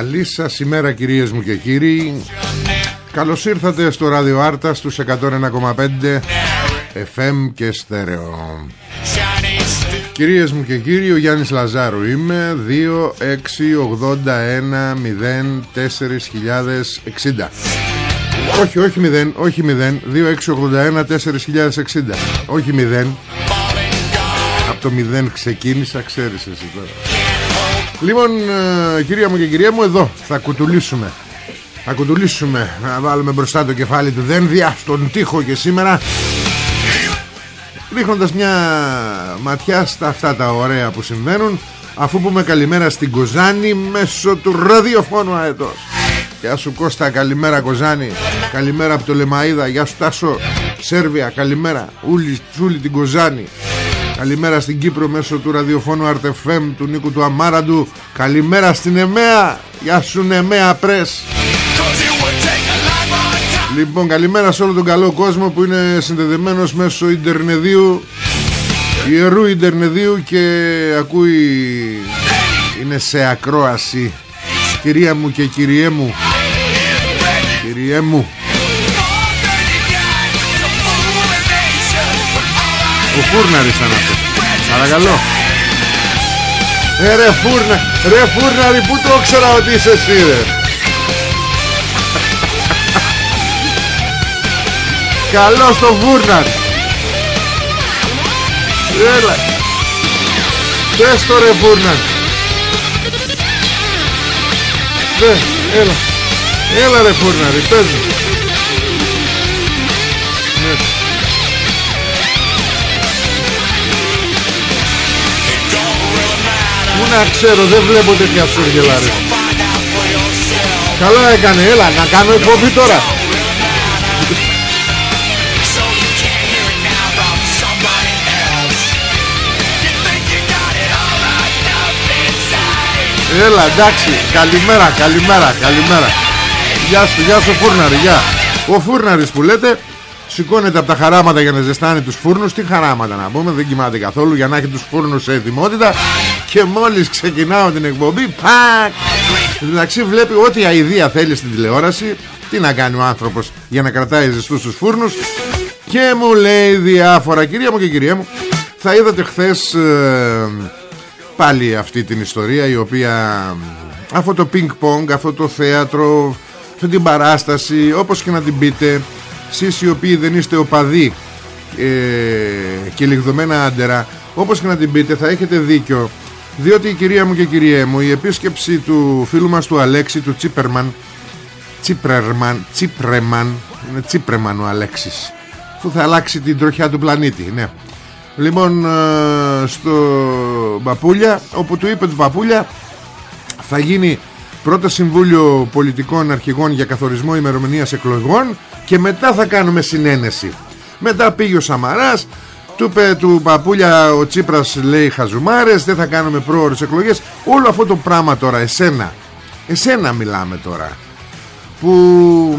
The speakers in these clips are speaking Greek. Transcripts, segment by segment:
Καλή σας ημέρα κυρίες μου και κύριοι. Καλώς ήρθατε στο ράδιο Άρτα στους 101,5 FM και στέρεο. Κυρίες μου και κύριοι ο Γιάννης Λαζάρου είμαι 2-6-81-0-4.060 Όχι όχι 0 Όχι 0 2-6-81-4.060 Όχι 0 Από το 0 ξεκίνησα ξέρεις εσύ τώρα Λοιπόν ε, κυρία μου και κυρία μου εδώ θα κουτουλήσουμε. Θα κουτουλήσουμε Να βάλουμε μπροστά το κεφάλι του δένδια Στον τοίχο και σήμερα Ρίχνοντας μια ματιά Στα αυτά τα ωραία που συμβαίνουν Αφού πούμε καλημέρα στην Κοζάνη Μέσω του ραδιοφώνου αετός. Γεια σου Κώστα καλημέρα Κοζάνη. Καλημέρα από το Λεμαΐδα Γεια σου Τάσο. Σέρβια καλημέρα. Ούλη, την Κοζάνη Καλημέρα στην Κύπρο μέσω του ραδιοφώνου Αρτεφέμ του Νίκου του Αμάραντου. Καλημέρα στην ΕΜΕΑ. Γεια σου ΕΜΕΑ Πρες Λοιπόν καλημέρα σε όλο τον καλό κόσμο που είναι συνδεδεμένος μέσω Ιντερνεδίου Ιερού Ιντερνεδίου και ακούει είναι σε ακρόαση. Κυρία μου και κυριέ μου. Κυριέ μου. Ο Φούρναρης ήταν αυτό Παρακαλώ. Ε ρε Φούρνα Ρε Φούρναρη που το ήξερα ότι είσαι εσύ ρε. Καλό στο Φούρναρη Έλα. Πες το ρε Φούρναρη Ναι έλα. Έλα ρε Φούρναρη πες μου Πού να ξέρω δεν βλέπω τέτοια σούργελα ρε Καλά έκανε έλα να κάνω εκπομπή τώρα. Έλα εντάξει Καλημέρα καλημέρα καλημέρα. Γεια σου γεια σου Φούρναρη γεια. Ο Φούρναρης που λέτε Σηκώνεται από τα χαράματα για να ζεστάνει τους φούρνους. Τι χαράματα να πούμε δεν κοιμάται καθόλου Για να έχει τους φούρνους σε ετοιμότητα. Και μόλις ξεκινάω την εκπομπή Πακ! Εντάξει βλέπει ό,τι αηδία θέλει στην τηλεόραση. Τι να κάνει ο άνθρωπος για να κρατάει ζεστούς τους φούρνους. Και μου λέει διάφορα Κυρία μου και κυρία μου Θα είδατε χθες ε, Πάλι αυτή την ιστορία Η οποία Αυτό το πινκ πονγκ Αυτό το θέατρο Αυτή την παράσταση Όπως και να την πείτε εσείς οι οποίοι δεν είστε οπαδοί ε, και λιγδωμένα άντερα όπως και να την πείτε θα έχετε δίκιο διότι η κυρία μου και κυρία μου η επίσκεψη του φίλου μας του Αλέξη του Τσίπερμαν Τσίπρερμαν Τσίπρεμαν είναι Τσίπρεμαν ο Αλέξης που θα αλλάξει την τροχιά του πλανήτη ναι. Λοιπόν ε, στο Παπούλια όπου του είπε του Παπούλια θα γίνει πρώτο συμβούλιο πολιτικών αρχηγών για καθορισμό ημερομηνίας εκλογών και μετά θα κάνουμε συνένεση. Μετά πήγε ο Σαμαράς του είπε του Παπούλια ο Τσίπρας λέει χαζουμάρες δεν θα κάνουμε πρόορες εκλογές. Όλο αυτό το πράγμα τώρα εσένα εσένα μιλάμε τώρα που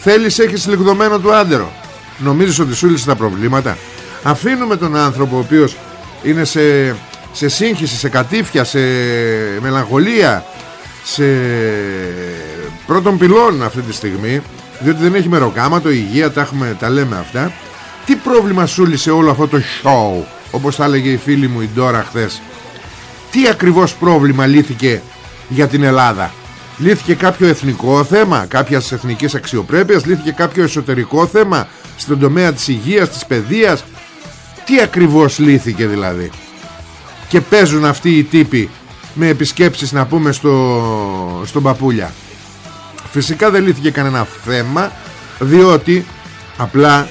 θέλεις έχεις λιγδωμένο του άντερο. Νομίζεις ότι σου λύσει τα προβλήματα; Αφήνουμε τον άνθρωπο ο οποίος είναι σε, σε σύγχυση, σε κατήφια, σε μελαγχολία σε πρώτον πυλών αυτή τη στιγμή διότι δεν έχει μεροκάματο, υγεία, τα, έχουμε, τα λέμε αυτά. Τι πρόβλημα σου λύσε όλο αυτό το show όπως θα έλεγε η φίλη μου η Ντόρα χθες. Τι ακριβώς πρόβλημα λύθηκε για την Ελλάδα; Λύθηκε κάποιο εθνικό θέμα κάποιας εθνικής αξιοπρέπειας λύθηκε κάποιο εσωτερικό θέμα στον τομέα της υγείας, της παιδείας; Τι ακριβώς λύθηκε δηλαδή; Και παίζουν αυτοί οι τύποι με επισκέψεις να πούμε στο, στον Παπούλια. Φυσικά δεν λύθηκε κανένα θέμα διότι απλά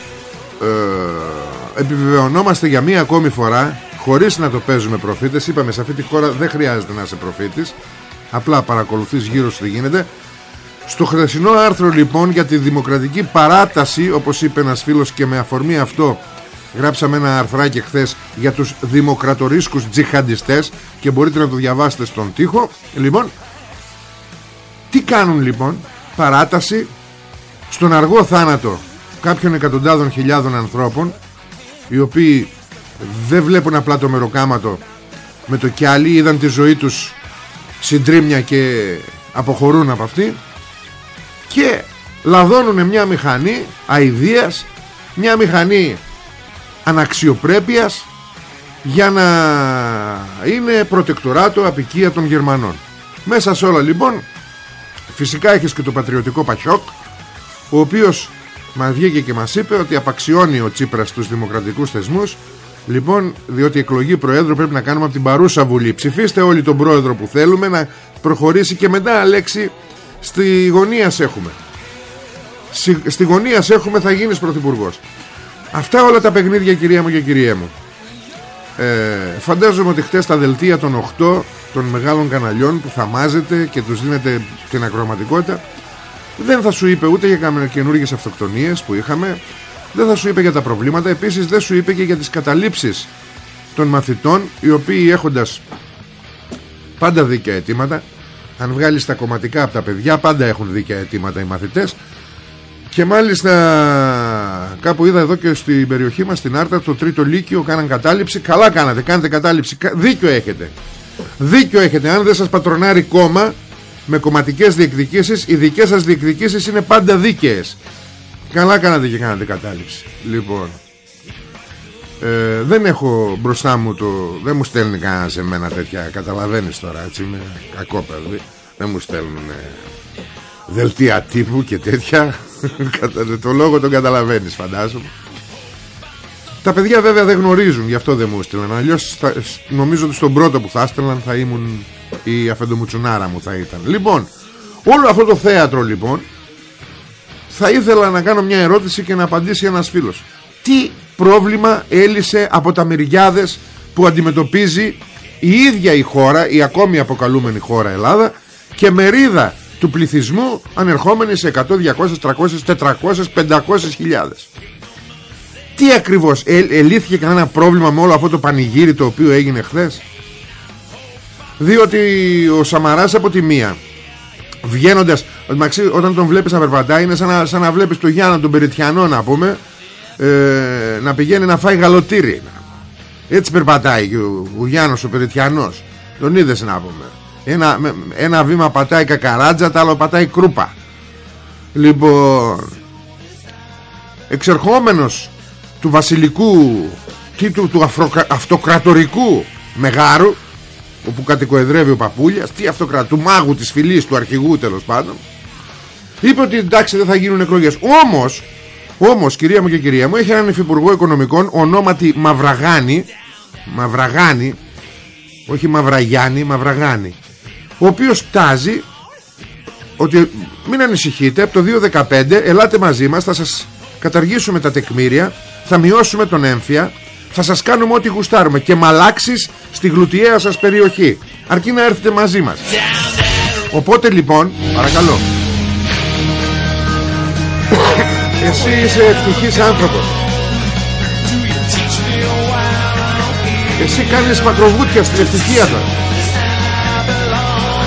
ε, επιβεβαιωνόμαστε για μία ακόμη φορά χωρίς να το παίζουμε προφήτες. Είπαμε σε αυτή τη χώρα δεν χρειάζεται να είσαι προφήτης. Απλά παρακολουθείς γύρω σου τι γίνεται. Στο χθεσινό άρθρο λοιπόν για τη δημοκρατική παράταση όπως είπε ένας φίλος και με αφορμή αυτό γράψαμε ένα αρθράκι χθες για τους δημοκρατορίσκους τζιχαντιστές και μπορείτε να το διαβάσετε στον τοίχο. Λοιπόν τι κάνουν λοιπόν; Παράταση στον αργό θάνατο κάποιων εκατοντάδων χιλιάδων ανθρώπων οι οποίοι δεν βλέπουν απλά το μεροκάματο με το κιάλι είδαν τη ζωή τους συντρίμια και αποχωρούν από αυτή και λαδώνουν μια μηχανή αηδίας μια μηχανή αναξιοπρέπειας για να είναι προτεκτοράτο απικία των Γερμανών. Μέσα σε όλα λοιπόν φυσικά έχεις και το πατριωτικό Πατσόκ ο οποίος μας βγήκε και μας είπε ότι απαξιώνει ο Τσίπρας τους δημοκρατικούς θεσμούς. Λοιπόν διότι εκλογή Προέδρου πρέπει να κάνουμε από την παρούσα Βουλή. Ψηφίστε όλοι τον Πρόεδρο που θέλουμε να προχωρήσει και μετά Αλέξη στη γωνία έχουμε. Στη γωνία έχουμε θα γίνεις πρωθυπουργός αυτά όλα τα παιχνίδια κυρία μου και κυρία μου. Ε, φαντάζομαι ότι χτες τα δελτία των 8 των μεγάλων καναλιών που θα μάζετε και τους δίνετε την ακροματικότητα δεν θα σου είπε ούτε για καινούργιες αυτοκτονίες που είχαμε δεν θα σου είπε για τα προβλήματα επίσης δεν σου είπε και για τις καταλήψεις των μαθητών οι οποίοι έχοντας πάντα δίκαια αιτήματα αν βγάλεις τα κομματικά από τα παιδιά πάντα έχουν δίκαια αιτήματα οι μαθητές και μάλιστα κάπου είδα εδώ και στην περιοχή μας στην Άρτα το τρίτο λύκειο κάναν κατάληψη. Καλά κάνατε κάνετε κατάληψη. Δίκιο έχετε. Δίκιο έχετε. Αν δεν σας πατρονάρει κόμμα με κομματικές διεκδικήσεις οι δικές σας διεκδικήσεις είναι πάντα δίκαιες. Καλά κάνατε και κάνατε κατάληψη. Λοιπόν ε, δεν έχω μπροστά μου το δεν μου στέλνει κανένας σε μένα τέτοια. Καταλαβαίνεις τώρα έτσι είμαι κακό παιδί. Δεν μου στέλνουν δελτία τύπου και τέτοια το λόγο τον καταλαβαίνεις φαντάζομαι. Τα παιδιά βέβαια δεν γνωρίζουν γι' αυτό δεν μου έστειλαν. Αλλιώς νομίζω ότι στον πρώτο που θα έστελναν θα ήμουν η αφεντομουτσουνάρα μου θα ήταν. Λοιπόν όλο αυτό το θέατρο λοιπόν θα ήθελα να κάνω μια ερώτηση και να απαντήσει ένας φίλος. Τι πρόβλημα έλυσε από τα μυριάδες που αντιμετωπίζει η ίδια η χώρα η ακόμη αποκαλούμενη χώρα Ελλάδα και μερίδα του πληθυσμού ανερχόμενοι σε 100, 200, 300, 400, 500 χιλιάδες. Τι ακριβώς, ε, ελήθηκε κανένα πρόβλημα με όλο αυτό το πανηγύρι το οποίο έγινε χθες; Διότι ο Σαμαράς από τη μία βγαίνοντας όταν τον βλέπεις να περπατάει είναι σαν να, σαν να βλέπεις τον Γιάννα τον Περιτιανό να πούμε ε, να πηγαίνει να φάει γαλοτήρι έτσι περπατάει ο, ο Γιάννος ο Περιτιανός τον είδες να πούμε ένα, ένα βήμα πατάει κακαράτζα το άλλο πατάει κρούπα. Λοιπόν εξερχόμενος του βασιλικού τι, του, του αυτοκρατορικού μεγάρου όπου κατοικοεδρεύει ο Παπούλιας τι αυτοκρατού, του μάγου της φυλής του αρχηγού τέλος πάντων είπε ότι εντάξει δεν θα γίνουν εκλογές. Όμως, όμως κυρία μου και κυρία μου έχει έναν υφυπουργό οικονομικών ονόματι Μαυραγάνη Μαυραγάνη όχι Μαυραγιάννη, Μαυραγάνη ο οποίος τάζει ότι μην ανησυχείτε από το 2015 ελάτε μαζί μας θα σας καταργήσουμε τα τεκμήρια θα μειώσουμε τον έμφυα θα σας κάνουμε ό,τι γουστάρουμε και μαλάξεις στη γλουτιαία σας περιοχή αρκεί να έρθετε μαζί μας. Οπότε λοιπόν παρακαλώ. Εσύ είσαι ευτυχής άνθρωπος. Εσύ κάνεις μακροβούτια στην ευτυχία τώρα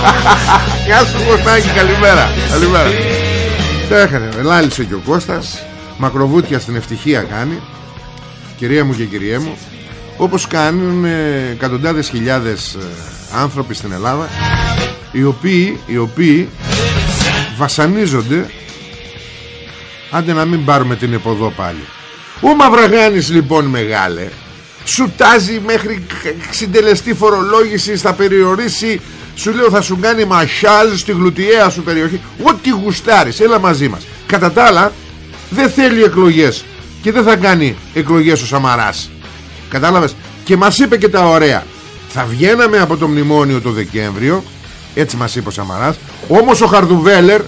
Γεια σου Κωστάκη καλημέρα. Καλημέρα. Το έκανε Λάλησε και ο Κώστας. Μακροβούτια στην ευτυχία κάνει. Κυρία μου και κυριέ μου Όπως κάνουν εκατοντάδες χιλιάδες ε, άνθρωποι στην Ελλάδα οι οποίοι, οι οποίοι βασανίζονται Άντε να μην πάρουμε την εποδό πάλι. Ο Μαυραγάνης λοιπόν μεγάλε Σου τάζει μέχρι συντελεστή φορολόγησης Θα περιορίσει Σου λέω θα σου κάνει μασιάζ στη γλουτιαία σου περιοχή. Ό,τι γουστάρεις Έλα μαζί μας. Κατά τα άλλα δεν θέλει εκλογές Και δεν θα κάνει εκλογές ο Σαμαράς. Κατάλαβες; Και μας είπε και τα ωραία. Θα βγαίναμε από το μνημόνιο το Δεκέμβριο Έτσι μας είπε ο Σαμαράς Όμως ο Χαρδουβέλερ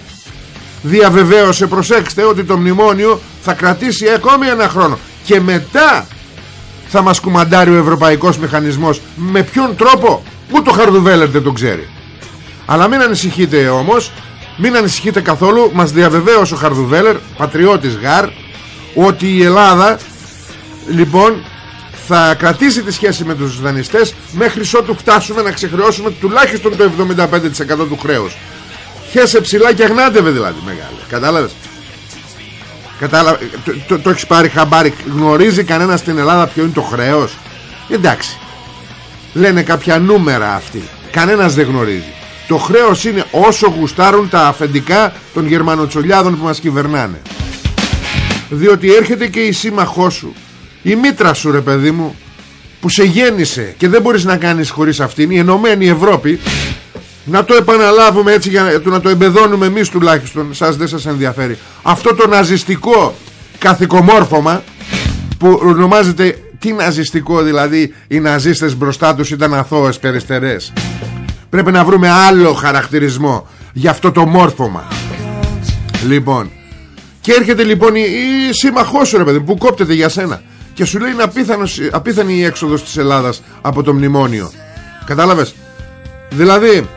διαβεβαίωσε προσέξτε ότι το μνημόνιο θα κρατήσει ακόμη ένα χρόνο. Και μετά θα μας κουμαντάρει ο ευρωπαϊκός μηχανισμός. Με ποιον τρόπο; Ούτε ο Χαρδουβέλερ δεν τον ξέρει. Αλλά μην ανησυχείτε όμως μην ανησυχείτε καθόλου μας διαβεβαίωσε ο Χαρδουβέλερ πατριώτης γάρ ότι η Ελλάδα λοιπόν θα κρατήσει τη σχέση με τους δανειστές μέχρι ότου φτάσουμε να ξεχρεώσουμε τουλάχιστον το 75% του χρέους. Χέσε ψηλά και αγνάτευε δηλαδή μεγάλη κατάλαβες; Κατάλαβε, το, το, το έχεις πάρει χαμπάρι. Γνωρίζει κανένας στην Ελλάδα ποιο είναι το χρέος; Εντάξει Λένε κάποια νούμερα αυτοί. Κανένας δεν γνωρίζει. Το χρέος είναι όσο γουστάρουν τα αφεντικά Των γερμανοτσολιάδων που μας κυβερνάνε. Διότι έρχεται και η σύμμαχό σου. Η μήτρα σου ρε παιδί μου Που σε γέννησε Και δεν μπορείς να κάνεις χωρίς αυτήν Η Ενωμένη Ευρώπη να το επαναλάβουμε έτσι για να το εμπεδώνουμε εμείς τουλάχιστον Σας δεν σας ενδιαφέρει. Αυτό το ναζιστικό καθηκομόρφωμα Που ονομάζεται Τι ναζιστικό δηλαδή Οι ναζίστες μπροστά τους ήταν αθώες περιστερές. Πρέπει να βρούμε άλλο χαρακτηρισμό Για αυτό το μόρφωμα. Λοιπόν Και έρχεται λοιπόν η, η σύμμαχός σου ρε παιδί Που κόπτεται για σένα Και σου λέει είναι απίθανος, απίθανη η έξοδος της Ελλάδας Από το μνημόνιο. Κατάλαβες; Δηλαδή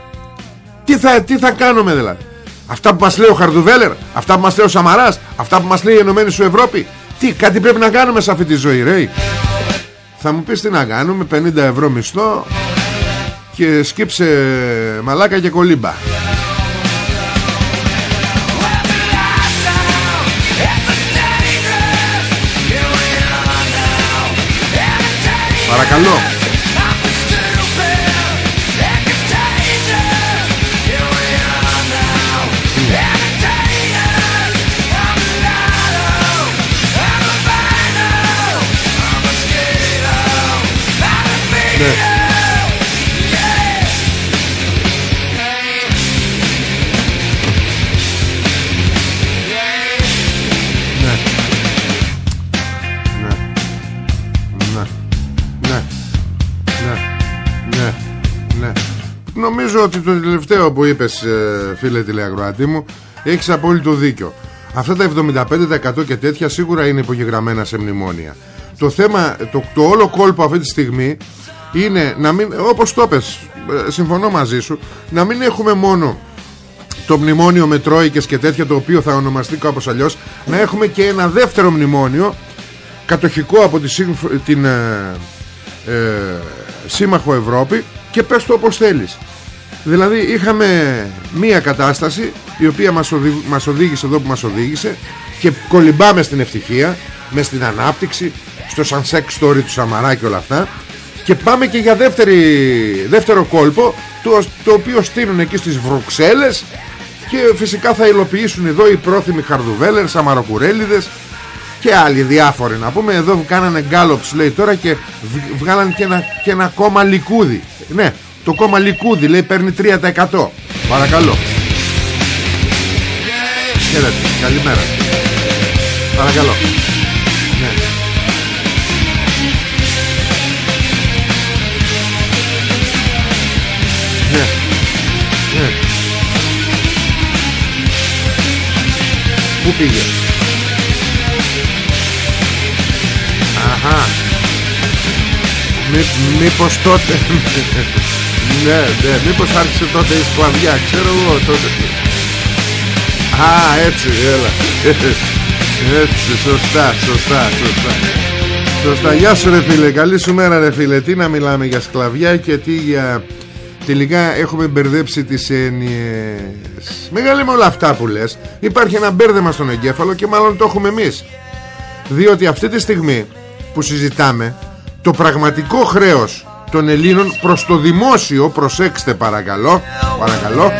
τι θα, τι θα κάνουμε δηλαδή; Αυτά που μας λέει ο Χαρδουβέλερ Αυτά που μας λέει ο Σαμαράς Αυτά που μας λέει η Ενωμένη σου Ευρώπη Τι κάτι πρέπει να κάνουμε σε αυτή τη ζωή ρε; Θα μου πεις τι να κάνουμε 50 ευρώ μισθό Και σκύψε μαλάκα και κολύμπα. Παρακαλώ Νομίζω ότι το τελευταίο που είπες ε, φίλε τηλεαγροατή μου Έχεις απόλυτο δίκιο. Αυτά τα 75% και τέτοια σίγουρα είναι υπογεγραμμένα σε μνημόνια. Το θέμα, το, το όλο κόλπο αυτή τη στιγμή Είναι να μην, όπως το πες, ε, συμφωνώ μαζί σου Να μην έχουμε μόνο το μνημόνιο με τρόικες και τέτοια το οποίο θα ονομαστεί κάπως αλλιώς να έχουμε και ένα δεύτερο μνημόνιο κατοχικό από τη, την ε, ε, Σύμμαχο Ευρώπη και πες το όπως θέλεις. Δηλαδή είχαμε μία κατάσταση η οποία μας, μας οδήγησε εδώ που μας οδήγησε και κολυμπάμε στην ευτυχία, μες στην ανάπτυξη, στο sunset story του Σαμαρά και όλα αυτά και πάμε και για δεύτερη, δεύτερο κόλπο το, το οποίο στείλουν εκεί στις Βρουξέλλες και φυσικά θα υλοποιήσουν εδώ οι πρόθυμοι Χαρδουβέλερ, Σαμαροκουρέλιδες και άλλοι διάφοροι. Να πούμε εδώ κάνανε γκάλοψ λέει τώρα και βγάλαν και ένα, και ένα κόμμα λικούδι. Ναι το κόμμα Λικούδη λέει παίρνει 3% Παρακαλώ. Χαίρετε, καλημέρα. Παρακαλώ Πού πήγες; Αχα. Μή, Μήπως τότε Ναι ναι Μήπως άρχισε τότε η σκλαβιά Ξέρω εγώ τότε. Α έτσι έλα. Έτσι σωστά σωστά σωστά. Σωστά. Γεια σου ρε φίλε. Καλή σου μέρα ρε φίλε. Τι να μιλάμε για σκλαβιά και τι για Τελικά έχουμε μπερδέψει τις έννοιες. Μεγάλη με όλα αυτά που λες Υπάρχει ένα μπέρδεμα στον εγκέφαλο Και μάλλον το έχουμε εμείς. Διότι αυτή τη στιγμή που συζητάμε Το πραγματικό χρέος των Ελλήνων προς το δημόσιο Προσέξτε παρακαλώ Παρακαλώ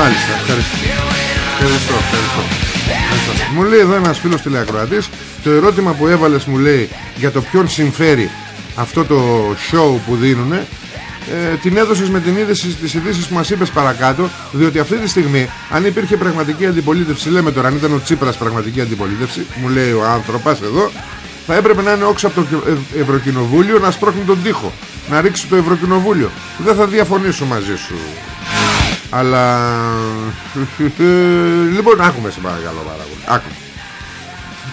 Μάλιστα, ευχαριστώ. Ευχαριστώ, ευχαριστώ. ευχαριστώ. Μου λέει εδώ ένας φίλος τηλεακροατής Το ερώτημα που έβαλες μου λέει Για το ποιον συμφέρει Αυτό το show που δίνουνε ε, την έδωσες με την είδηση της ειδήσεις που μας είπες παρακάτω διότι αυτή τη στιγμή αν υπήρχε πραγματική αντιπολίτευση λέμε τώρα αν ήταν ο Τσίπρας πραγματική αντιπολίτευση μου λέει ο άνθρωπος εδώ θα έπρεπε να είναι όξω από το Ευρωκοινοβούλιο να σπρώχνει τον τοίχο να ρίξει το Ευρωκοινοβούλιο δεν θα διαφωνήσω μαζί σου αλλά λοιπόν άκουμε σε παρακαλώ πάρα άκουμε.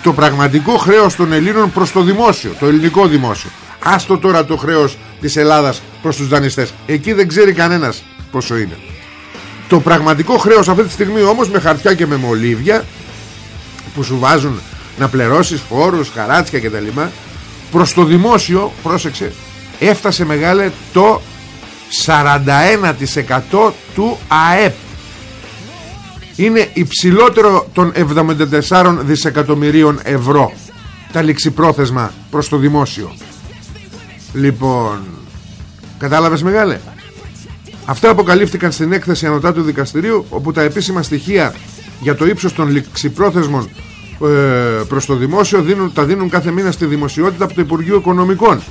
Το πραγματικό χρέος των Ελλήνων προς το δημόσιο το ελληνικό δημόσιο. Άστο τώρα το χρέος της Ελλάδας προς τους δανειστές. Εκεί δεν ξέρει κανένας πόσο είναι. Το πραγματικό χρέος αυτή τη στιγμή όμως με χαρτιά και με μολύβια που σου βάζουν να πληρώσεις φόρους, χαράτσια και τα λοιπά προς το δημόσιο πρόσεξε έφτασε μεγάλε το 41% του ΑΕΠ. Είναι υψηλότερο των 74 δισεκατομμυρίων ευρώ. Τα ληξιπρόθεσμα προς το δημόσιο. Λοιπόν κατάλαβες μεγάλε; Αυτά αποκαλύφθηκαν στην έκθεση ανωτά του δικαστηρίου όπου τα επίσημα στοιχεία για το ύψος των ληξιπρόθεσμων ε, προς το δημόσιο δίνουν, τα δίνουν κάθε μήνα στη δημοσιότητα από το Υπουργείο Οικονομικών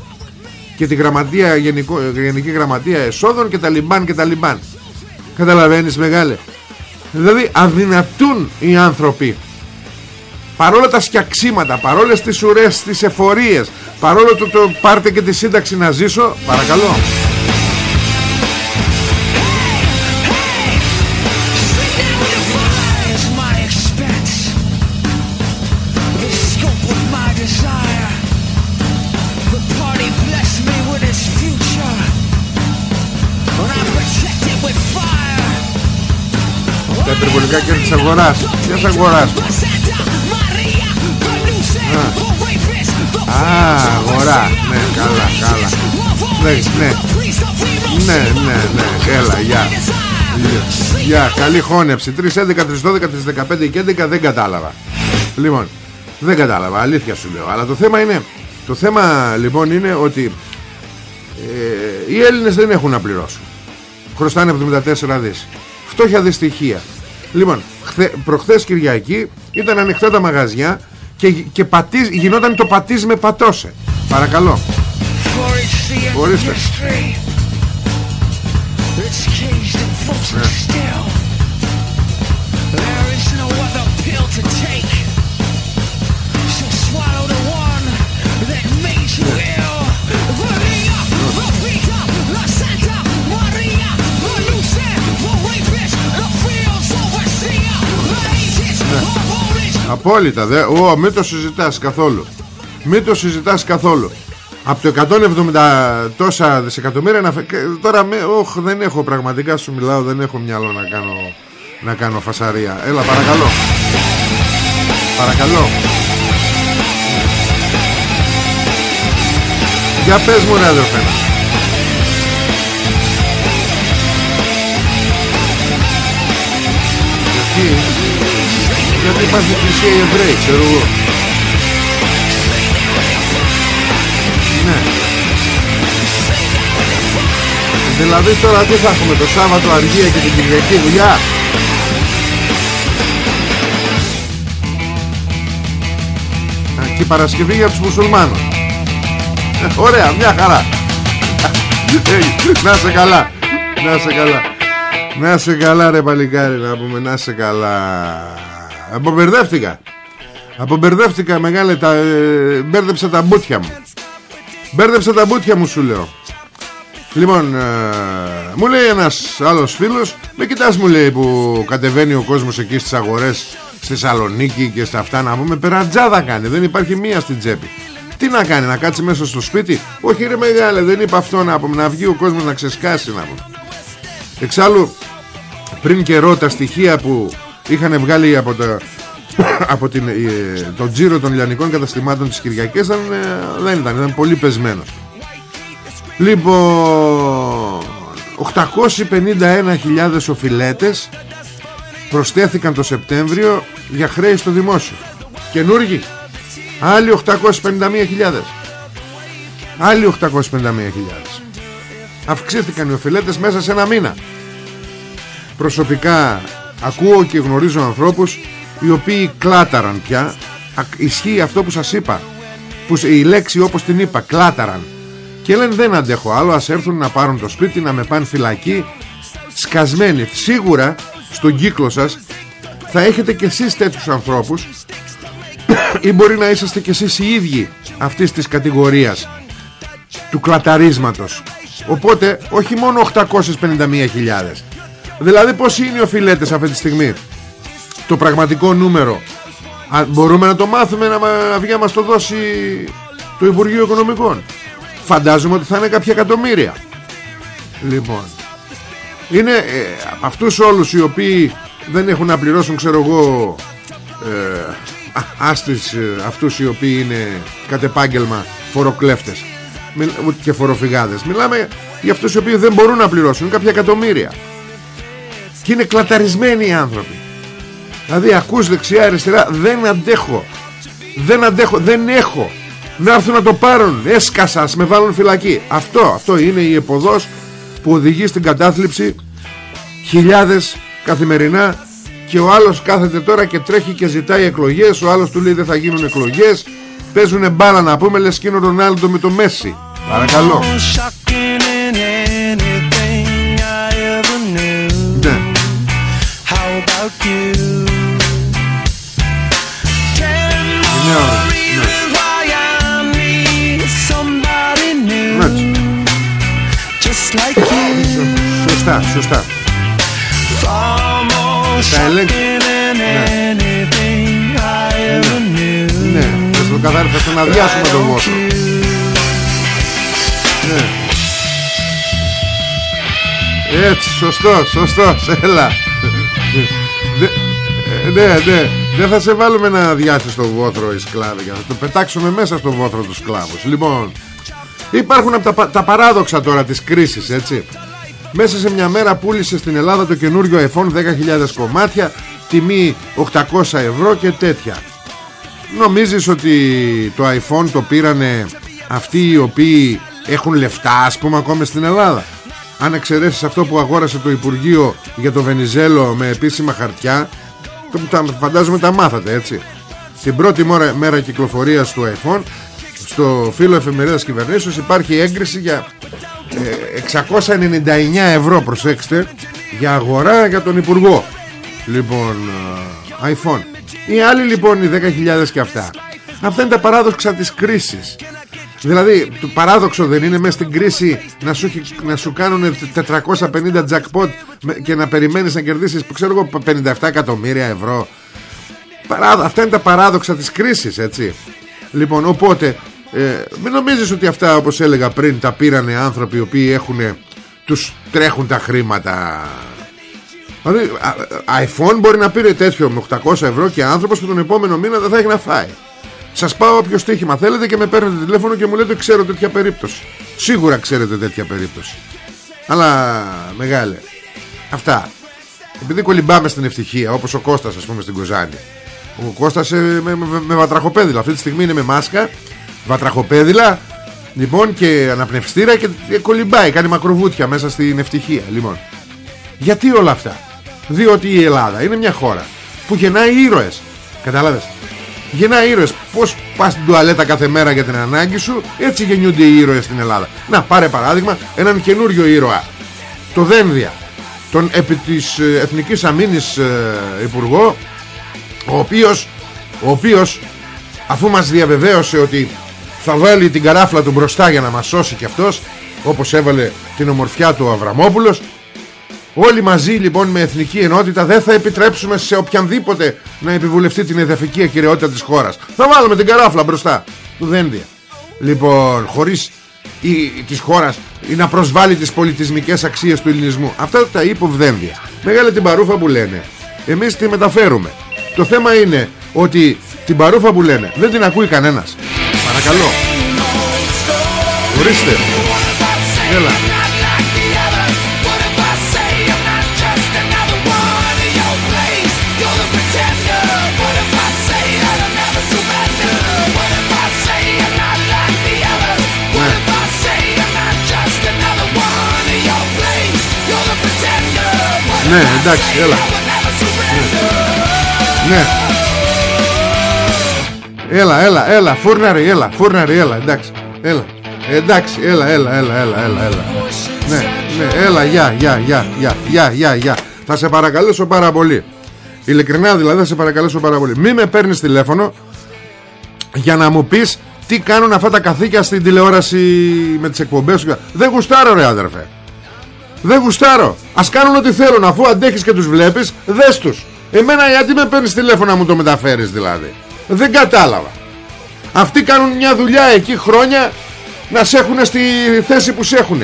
και τη γραμματεία, γενικό, Γενική Γραμματεία Εσόδων και τα λιμπάν και τα λιμπάν. Καταλαβαίνεις μεγάλε. Δηλαδή αδυνατούν οι άνθρωποι παρόλα τα σκιαξίματα, παρόλες τις ουρές, τις εφορίες, παρόλο το, το πάρτε και τη σύνταξη να ζήσω, παρακαλώ. Υπερβολικά κέρδη της αγοράς. Ποιας αγοράς Α, αγορά. Ναι, καλά, καλά. Ναι, ναι. Ναι, ναι, ναι, έλα, γεια. Γεια, καλή χώνεψη 3, 11, 3, 12, 3, 15 και 11 δεν κατάλαβα. Λοιπόν, δεν κατάλαβα, αλήθεια σου λέω. Αλλά το θέμα είναι Το θέμα λοιπόν είναι ότι ε, Οι Έλληνες δεν έχουν να πληρώσουν. Χρωστάνε 74 δις. Φτώχεια δυστυχία Λοιπόν, χθε, προχθές Κυριακή ήταν ανοιχτά τα μαγαζιά και, και πατής, γινόταν το πατής με πατώσε. Παρακαλώ. Ορίστε. Απόλυτα δε. Ω, μην το συζητάς καθόλου. Μην το συζητάς καθόλου. Από το 170 τόσα δισεκατομμύρια να... Τώρα με... Όχ, δεν έχω πραγματικά σου μιλάω Δεν έχω μυαλό να κάνω Να κάνω φασαρία Έλα παρακαλώ Παρακαλώ Για πες μου ρε αδερφέ γιατί υπάρχει εκκλησία οι Εβραίοι, ξέρω εγώ. Ναι. Δηλαδή τώρα τι θα έχουμε το Σάββατο αργία και την Κυριακή δουλειά; Και η Παρασκευή για τους μουσουλμάνους. Ε, ωραία, μια χαρά. Να σε καλά. Να σε καλά. Να σε καλά ρε παλικάρι να πούμε Να σε καλά Απομπερδεύτηκα. Απομπερδεύτηκα μεγάλε τα, ε, Μπέρδεψα τα μπούτια μου. Μπέρδεψα τα μπούτια μου σου λέω. Λοιπόν ε, Μου λέει ένας άλλος φίλος Με κοιτάς μου λέει που κατεβαίνει ο κόσμος εκεί στις αγορές Στη Σαλονίκη και στα αυτά να πούμε Περατζάδα κάνει δεν υπάρχει μία στην τσέπη τι να κάνει, να κάτσει μέσα στο σπίτι; Όχι ρε μεγάλε, δεν είπα αυτό να πούμε Να βγει ο κόσμος να ξεσκάσει να πούμε Εξάλλου Πριν καιρό τα στοιχεία που Είχαν βγάλει από, το, από την, ε, το τζίρο των λιανικών καταστημάτων της Κυριακής ήταν, ε, Δεν ήταν, ήταν πολύ πεσμένος Λοιπόν 851.000 οφειλέτες προσθέθηκαν το Σεπτέμβριο για χρέη στο δημόσιο. Καινούργοι. Άλλοι 851.000. Άλλοι 851.000. Αυξήθηκαν οι οφειλέτες μέσα σε ένα μήνα. Προσωπικά ακούω και γνωρίζω ανθρώπους οι οποίοι κλάταραν πια. Ισχύει αυτό που σας είπα. Που η λέξη όπως την είπα, κλάταραν. Και λένε δεν αντέχω άλλο, ας έρθουν να πάρουν το σπίτι, να με πάνε φυλακή. Σκασμένοι. Σίγουρα στον κύκλο σας θα έχετε και εσείς τέτοιους ανθρώπους ή μπορεί να είσαστε και εσείς οι ίδιοι αυτής της κατηγορίας του κλαταρίσματος οπότε όχι μόνο 851.000 δηλαδή πόσοι είναι οι οφειλέτες αυτή τη στιγμή; Το πραγματικό νούμερο. Μπορούμε να το μάθουμε να βγει να μας το δώσει το Υπουργείο Οικονομικών; Φαντάζομαι ότι θα είναι κάποια εκατομμύρια. Λοιπόν. Είναι ε, αυτούς όλους οι οποίοι δεν έχουν να πληρώσουν ξέρω εγώ ε, άστης ε, αυτούς οι οποίοι είναι κατ' επάγγελμα φοροκλέφτες και φοροφυγάδες. Μιλάμε για αυτούς οι οποίοι δεν μπορούν να πληρώσουν κάποια εκατομμύρια και είναι κλαταρισμένοι οι άνθρωποι. Δηλαδή ακούς δεξιά αριστερά δεν αντέχω. Δεν αντέχω, δεν έχω. Να έρθουν να το πάρουν. Έσκασα, με βάλουν φυλακή. Αυτό, αυτό είναι η εποδός που οδηγεί στην κατάθλιψη χιλιάδες καθημερινά και ο άλλος κάθεται τώρα και τρέχει και ζητάει εκλογές. Ο άλλος του λέει δεν θα γίνουν εκλογές. Παίζουνε μπάλα να πούμε λες και είναι ο Ρονάλντο με το Μέση παρακαλώ Θα το καθάρι θα τον αδειάσουμε τον Βότρο Ναι. Έτσι σωστό σωστό Έλα. Ναι ναι. Δεν θα σε βάλουμε να αδειάσεις τον βόθρο οι σκλάβοι Θα το πετάξουμε μέσα στο βόθρο τους σκλάβους. Λοιπόν Υπάρχουν από τα, τα παράδοξα τώρα της κρίσης έτσι. Μέσα σε μια μέρα πούλησε στην Ελλάδα το καινούριο iPhone 10.000 κομμάτια Τιμή 800 ευρώ και τέτοια Νομίζεις ότι το iPhone το πήρανε αυτοί οι οποίοι έχουν λεφτά ας πούμε ακόμα στην Ελλάδα; Αν εξαιρέσεις αυτό που αγόρασε το Υπουργείο για το Βενιζέλο με επίσημα χαρτιά το, Φαντάζομαι τα μάθατε έτσι. Την πρώτη μέρα, μέρα κυκλοφορίας του iPhone στο φύλλο εφημερίδας κυβερνήσεως υπάρχει έγκριση για 699 ε, ευρώ προσέξτε για αγορά για τον Υπουργό. Λοιπόν ε, iPhone οι άλλοι λοιπόν οι 10.000 και αυτά αυτά είναι τα παράδοξα της κρίσης. Δηλαδή το παράδοξο δεν είναι μέσα στην κρίση να σου, να σου κάνουν 450 jackpot και να περιμένεις να κερδίσεις ξέρω εγώ 57 εκατομμύρια ευρώ. Αυτά είναι τα παράδοξα της κρίσης έτσι. Λοιπόν οπότε ε, μην νομίζεις ότι αυτά όπως έλεγα πριν τα πήρανε άνθρωποι οι οποίοι έχουν τους τρέχουν τα χρήματα. δηλαδή iPhone μπορεί να πήρε τέτοιο με 800 ευρώ και άνθρωπος που τον επόμενο μήνα δεν θα έχει να φάει. Σας πάω όποιο στοίχημα θέλετε και με παίρνετε τηλέφωνο και μου λέτε ξέρω τέτοια περίπτωση σίγουρα ξέρετε τέτοια περίπτωση. Αλλά μεγάλε αυτά. Επειδή κολυμπάμε στην ευτυχία όπως ο Κώστας ας πούμε στην Κοζάνη. Ο Κώστας ε, με, με, με βατραχοπέδιλο αυτή τη στιγμή είναι με μάσκα βατραχοπέδιλα λοιπόν και αναπνευστήρα και κολυμπάει κάνει μακροβούτια μέσα στην ευτυχία. Λοιπόν γιατί όλα αυτά; Διότι η Ελλάδα είναι μια χώρα που γεννάει ήρωες. Κατάλαβες γεννάει ήρωες. Πως πας στην τουαλέτα κάθε μέρα για την ανάγκη σου έτσι γεννιούνται οι ήρωες στην Ελλάδα. Να πάρε παράδειγμα έναν καινούριο ήρωα. Το Δένδια. Τον επί της ε, Εθνικής Αμήνης ε, Υπουργό ο οποίος, ο οποίος αφού μας διαβεβαίωσε ότι θα βάλει την καράφλα του μπροστά για να μας σώσει και αυτός όπως έβαλε την ομορφιά του ο Αβραμόπουλος Όλοι μαζί λοιπόν με εθνική ενότητα δεν θα επιτρέψουμε σε οποιανδήποτε να επιβουλευτεί την εδαφική ακυρεότητα της χώρας. Θα βάλουμε την καράφλα μπροστά του Δένδια. Λοιπόν, χωρίς η, της χώρας ή να προσβάλλει τις πολιτισμικές αξίες του ελληνισμού. Αυτά τα είπε ο Δένδια. Μεγάλη την παρούφα που λένε. Εμείς τη μεταφέρουμε. Το θέμα είναι ότι την παρούφα που λένε δεν την ακούει κανένας. Παρακαλώ. Ορίστε. Έλα. Ναι, εντάξει, έλα. Ναι. Έλα, έλα, έλα, φούρναρη, έλα, φούρναρη, έλα, εντάξει. Έλα. Εντάξει, έλα, έλα, έλα, έλα, έλα, έλα. Ναι, ναι, έλα, γεια, γεια, γεια, γεια, γεια, γεια, γεια. Θα σε παρακαλέσω πάρα πολύ. Ειλικρινά δηλαδή θα σε παρακαλέσω πάρα πολύ. Μη με παίρνεις τηλέφωνο για να μου πεις τι κάνουν αυτά τα καθήκια στην τηλεόραση με τις εκπομπές Δεν γουστάρω ρε άδερφε. Δεν γουστάρω. Α κάνουν ό,τι θέλουν. Αφού αντέχεις και τους βλέπεις, δες τους. Εμένα γιατί με παίρνει τηλέφωνο να μου το μεταφέρεις δηλαδή. Δεν κατάλαβα. Αυτοί κάνουν μια δουλειά εκεί χρόνια να σε έχουν στη θέση που σε έχουν.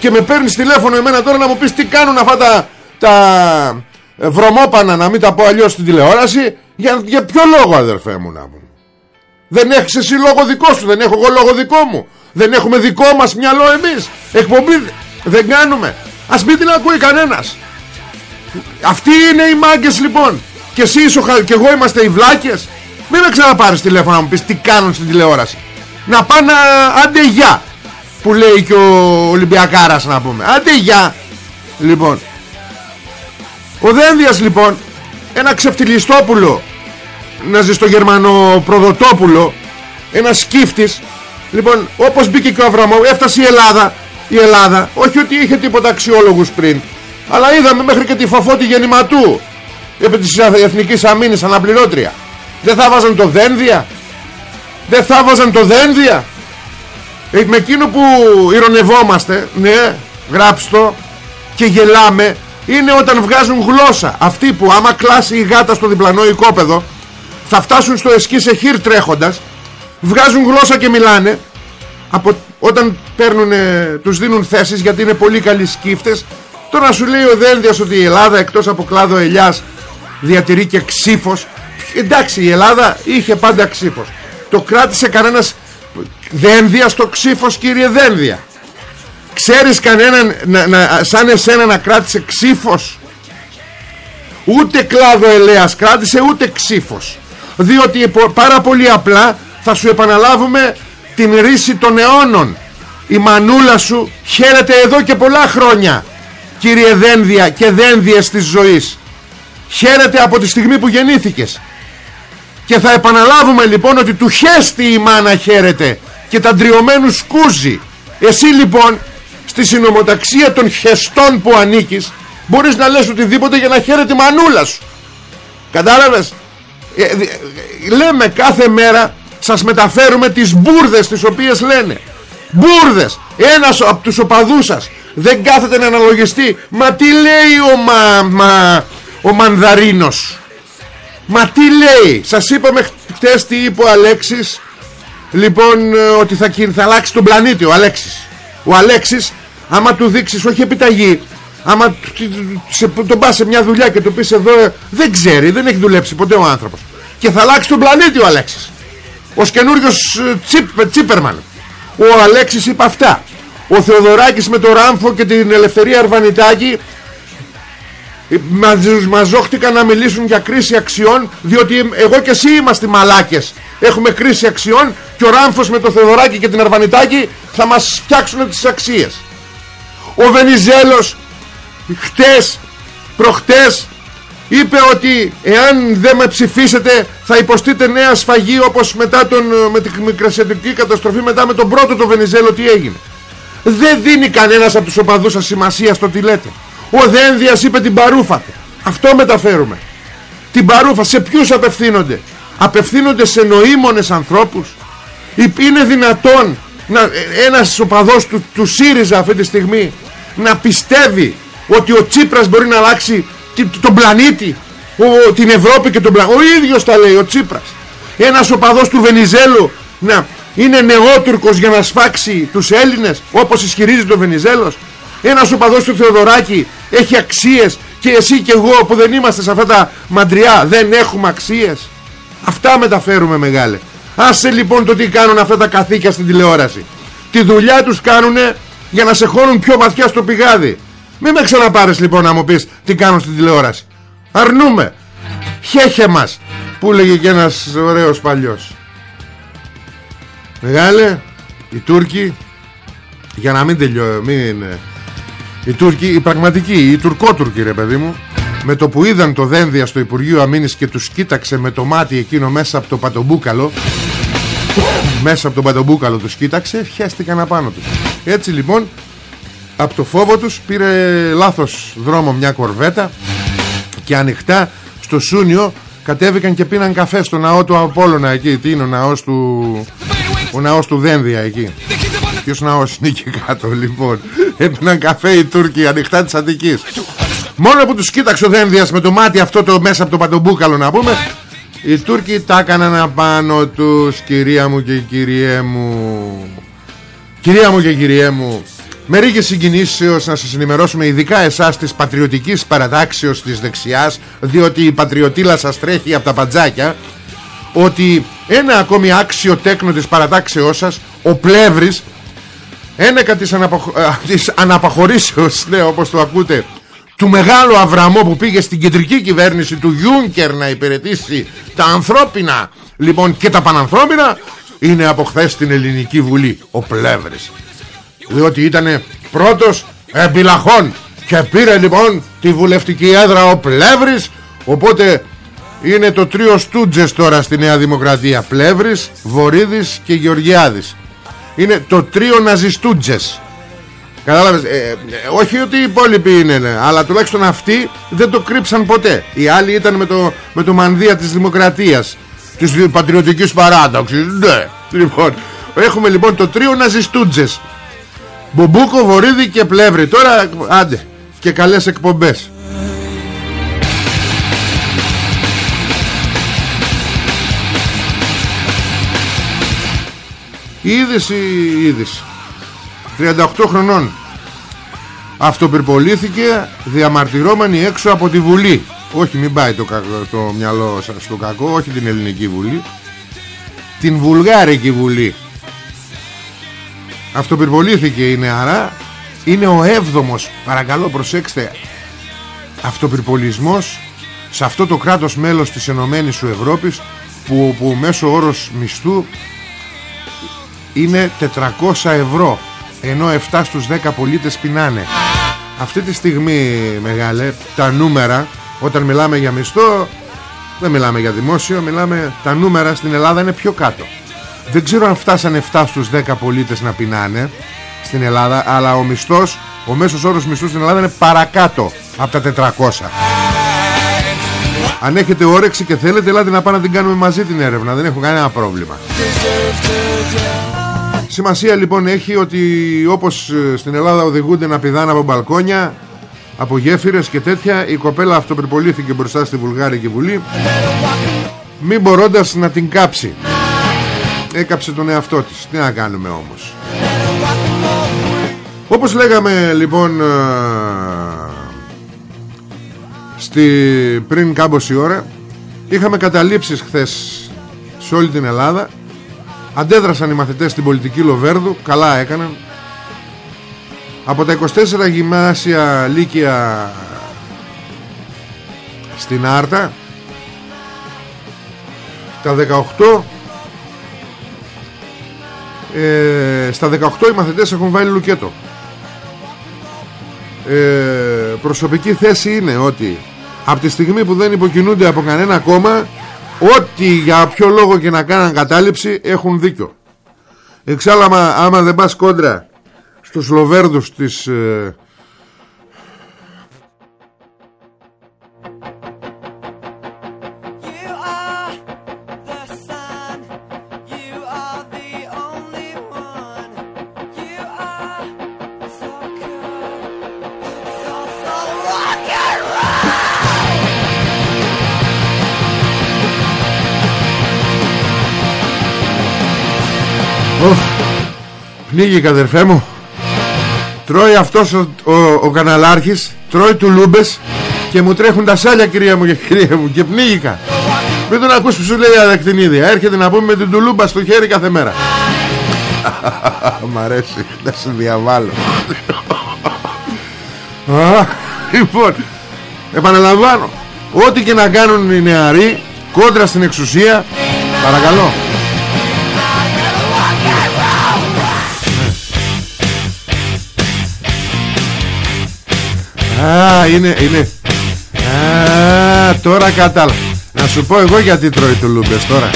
Και με παίρνεις τηλέφωνο εμένα τώρα να μου πεις τι κάνουν αυτά τα, τα βρωμόπανα, να μην τα πω αλλιώς στην τηλεόραση. Για, για ποιο λόγο, αδερφέ μου να μου; Δεν έχεις εσύ λόγο δικό σου, δεν έχω εγώ λόγο δικό μου. Δεν έχουμε δικό μας μυαλό εμείς. Εκπομπή δεν κάνουμε. Ας μην την ακούει κανένας. Αυτοί είναι οι μάγκες λοιπόν. Και εσύ και εγώ είμαστε οι βλάκες. Μην με ξαναπάρεις τηλέφωνο να μου πεις τι κάνουν στην τηλεόραση. Να πάνε άντε γεια Που λέει και ο Ολυμπιακάρας να πούμε. Άντε γεια Λοιπόν. Ο Δένδιας λοιπόν Ένα ξεφτυλιστόπουλο Να ζει στο Γερμανό Προδοτόπουλο Ένας σκύφτης. Λοιπόν όπως μπήκε και ο Αβραμό Έφτασε η Ελλάδα η Ελλάδα. Όχι ότι είχε τίποτα αξιόλογους πριν. Αλλά είδαμε μέχρι και τη φαφότη γεννηματού. Επί της εθνικής αμήνης αναπληρώτρια. Δεν θα βάζαν το δένδια. Δεν θα βάζαν το δένδια. Ε, με εκείνο που ηρωνευόμαστε ναι γράψτε και γελάμε είναι όταν βγάζουν γλώσσα. Αυτοί που άμα κλάσει η γάτα στο διπλανό οικόπεδο θα φτάσουν στο εσκί σε χείρ τρέχοντας βγάζουν γλώσσα και μιλάνε. Από όταν παίρνουν, τους δίνουν θέσεις γιατί είναι πολύ καλοί σκύφτες τώρα σου λέει ο Δένδιας ότι η Ελλάδα εκτός από κλάδο ελιάς διατηρεί και ξύφος. Εντάξει η Ελλάδα είχε πάντα ξύφος. Το κράτησε κανένας Δένδια στο ξύφος κύριε Δένδια. Ξέρεις κανέναν να, να, σαν εσένα να κράτησε ξύφος; Ούτε κλάδο ελαιάς κράτησε ούτε ξύφος. Διότι πάρα πολύ απλά θα σου επαναλάβουμε την ρίση των αιώνων. Η μανούλα σου χαίρεται εδώ και πολλά χρόνια κύριε Δένδια και Δένδιες της ζωής. Χαίρεται από τη στιγμή που γεννήθηκες. Και θα επαναλάβουμε λοιπόν ότι του χέστη η μάνα χαίρεται και τα ντριωμένους σκούζει. Εσύ λοιπόν στη συνομοταξία των χεστών που ανήκεις μπορείς να λες οτιδήποτε για να χαίρεται η μανούλα σου. Κατάλαβες; Ε, ε, λέμε κάθε μέρα σας μεταφέρουμε τις μπουρδες τις οποίες λένε. Μπουρδες. Ένας από τους οπαδούς σας. Δεν κάθεται να αναλογιστεί. Μα τι λέει ο, μα, μα, ο Μανδαρίνος; Μα τι λέει; Σας είπαμε χτες τι είπε ο Αλέξης. Λοιπόν ε, ότι θα, θα αλλάξει τον πλανήτη ο Αλέξης. Ο Αλέξης άμα του δείξεις όχι επιταγή Άμα σε, τον πας σε μια δουλειά και του πεις εδώ ε, Δεν ξέρει δεν έχει δουλέψει ποτέ ο άνθρωπος. Και θα αλλάξει τον πλανήτη ο Αλέξης ως καινούριος ε, τσίπ, Τσίπερμαν. Ο Αλέξης είπε αυτά. Ο Θεοδωράκης με το Ράμφο και την Ελευθερία Αρβανιτάκη ε, μαζόχτηκαν να μιλήσουν για κρίση αξιών διότι εγώ και εσύ είμαστε μαλάκες. Έχουμε κρίση αξιών και ο Ράμφος με το Θεοδωράκη και την Αρβανιτάκη θα μας φτιάξουν τις αξίες. Ο Βενιζέλος χτες προχτές είπε ότι εάν δεν με ψηφίσετε θα υποστείτε νέα σφαγή όπως μετά τον, με την μικρασιατική καταστροφή μετά με τον πρώτο το Βενιζέλο τι έγινε. Δεν δίνει κανένας από τους οπαδούς σας σημασία στο τι λέτε. Ο Δένδιας είπε την παρούφατε αυτό μεταφέρουμε. Την παρούφα σε ποιους απευθύνονται; Απευθύνονται σε νοήμονες ανθρώπους; Είναι δυνατόν να, ε, ένας οπαδός του, του ΣΥΡΙΖΑ αυτή τη στιγμή να πιστεύει ότι ο Τσίπρας μπορεί να αλλάξει τον πλανήτη. Ο, την Ευρώπη και τον πλανήτη ο ίδιος τα λέει ο Τσίπρας. Ένας οπαδός του Βενιζέλου να είναι νεότουρκος για να σφάξει τους Έλληνες όπως ισχυρίζει ο Βενιζέλος. Ένας οπαδός του Θεοδωράκη έχει αξίες και εσύ και εγώ που δεν είμαστε σε αυτά τα μαντριά δεν έχουμε αξίες. Αυτά μεταφέρουμε μεγάλε. Άσε λοιπόν το τι κάνουν αυτά τα καθήκια στην τηλεόραση. Τη δουλειά τους κάνουν για να σε χώνουν πιο βαθιά στο πηγάδι μην με ξαναπάρεις λοιπόν να μου πεις τι κάνουν στην τηλεόραση. Αρνούμε. Χέχε μας που λέγε και ένας ωραίος παλιός. Μεγάλε Οι Τούρκοι Για να μην τελειώ μην... Οι Τούρκοι, οι πραγματικοί Οι Τουρκότουρκοι ρε παιδί μου Με το που είδαν το δένδια στο Υπουργείο Αμήνης Και τους κοίταξε με το μάτι εκείνο Μέσα από το πατομπούκαλο Μέσα από το πατομπούκαλο τους κοίταξε Χαίστηκαν απάνω τους. Έτσι λοιπόν από το φόβο τους πήρε λάθος δρόμο μια κορβέτα και ανοιχτά στο Σούνιο κατέβηκαν και πίναν καφέ στο ναό του Απόλλωνα εκεί. Τι είναι ο ναός του ο ναός του Δένδια εκεί. Ποιος ναός είναι εκεί κάτω λοιπόν. Έπιναν καφέ οι Τούρκοι ανοιχτά της Αττικής. Μόνο που τους κοίταξε ο Δένδιας με το μάτι αυτό το μέσα από το παντομπούκαλο να πούμε Οι Τούρκοι τα έκαναν απάνω τους Κυρία μου και κυριέ μου. Κυρία μου και κυριέ μου με ρίγες συγκινήσεως να σας ενημερώσουμε ειδικά εσάς της πατριωτικής παρατάξεως της δεξιάς διότι η πατριωτήλα σας τρέχει από τα παντζάκια ότι ένα ακόμη άξιο τέκνο της παρατάξεώς σας ο Πλεύρης ένεκα της, αναποχ... της αναπαχωρήσεως ναι, όπως το ακούτε του μεγάλου Αβραμό που πήγε στην κεντρική κυβέρνηση του Γιούνκερ να υπηρετήσει τα ανθρώπινα. Λοιπόν και τα πανανθρώπινα είναι από χθες στην Ελληνική Βουλή ο Πλεύρης διότι ήταν πρώτος επιλαχών και πήρε λοιπόν τη βουλευτική έδρα ο Πλεύρης. Οπότε είναι το τρίο Στούτζες τώρα στη Νέα Δημοκρατία. Πλεύρης, Βορύδης και Γεωργιάδης. Είναι το τρίο Ναζιστούτζες Κατάλαβες ε, ε, Όχι ότι οι υπόλοιποι είναι ναι, Αλλά τουλάχιστον αυτοί δεν το κρύψαν ποτέ. Οι άλλοι ήταν με το, με το μανδύα της Δημοκρατίας Της πατριωτικής παράταξης. Ναι Λοιπόν Έχουμε λοιπόν το τρίο Ναζιστούτζες Μπουμπούκο, Βορύδη και Πλεύρη. Τώρα άντε και καλές εκπομπές. Η είδηση, η είδηση. 38 χρονών. Αυτοπυρπολήθηκε διαμαρτυρώμενη έξω από τη Βουλή. Όχι μην πάει το, το μυαλό σας στο κακό Όχι την Ελληνική Βουλή. Την Βουλγάρικη Βουλή Αυτοπυρπολήθηκε η νεαρά. Είναι ο έβδομος. Παρακαλώ προσέξτε. Αυτοπυρπολισμός Σε αυτό το κράτος μέλος της Ενωμένης σου Ευρώπης Που, που μέσω όρος μισθού είναι 400 ευρώ ενώ 7 στους 10 πολίτες πεινάνε. Αυτή τη στιγμή μεγάλε τα νούμερα όταν μιλάμε για μισθό δεν μιλάμε για δημόσιο μιλάμε τα νούμερα στην Ελλάδα είναι πιο κάτω δεν ξέρω αν φτάσανε 7 στους 10 πολίτες να πεινάνε στην Ελλάδα αλλά ο μισθός ο μέσος όρος μισθού στην Ελλάδα είναι παρακάτω από τα 400 αν έχετε όρεξη και θέλετε ελάτε να πάμε να την κάνουμε μαζί την έρευνα. Δεν έχω κανένα πρόβλημα. Σημασία λοιπόν έχει ότι όπως ε, στην Ελλάδα οδηγούνται να πηδάνε από μπαλκόνια από γέφυρες και τέτοια η κοπέλα αυτοπερπολήθηκε μπροστά στη Βουλγάρικη Βουλή μην μπορώντας να την κάψει έκαψε τον εαυτό της. Τι να κάνουμε όμως. Όπως λέγαμε λοιπόν ε, στη, πριν κάμποση ώρα είχαμε καταλήψεις χθες σε όλη την Ελλάδα. Αντέδρασαν οι μαθητές στην πολιτική Λοβέρδου. Καλά έκαναν. Από τα 24 γυμνάσια λύκεια Στην Άρτα Τα 18 ε, Στα 18 οι μαθητές έχουν βάλει λουκέτο ε, Προσωπική θέση είναι ότι Από τη στιγμή που δεν υποκινούνται από κανένα κόμμα Ό,τι για ποιο λόγο και να κάναν κατάληψη έχουν δίκιο. Εξάλλου άμα, άμα δεν πας κόντρα στους λοβέρδους της... Ε, Πνίγηκα αδερφέ μου. Τρώει αυτός ο, ο, ο καναλάρχης Τρώει τουλούμπες Και μου τρέχουν τα σάλια κυρία μου και κυρία μου Και πνίγηκα. Μην τον ακούς που σου λέει αδεκτηνίδια Έρχεται να πούμε με την τουλούμπα στο χέρι κάθε μέρα. Μ' αρέσει Να σου διαβάλω Α, Λοιπόν Επαναλαμβάνω Ό,τι και να κάνουν οι νεαροί Κόντρα στην εξουσία Παρακαλώ Α, είναι, είναι. Α, τώρα κατάλαβα. Να σου πω εγώ γιατί τρώει του λούμπες τώρα.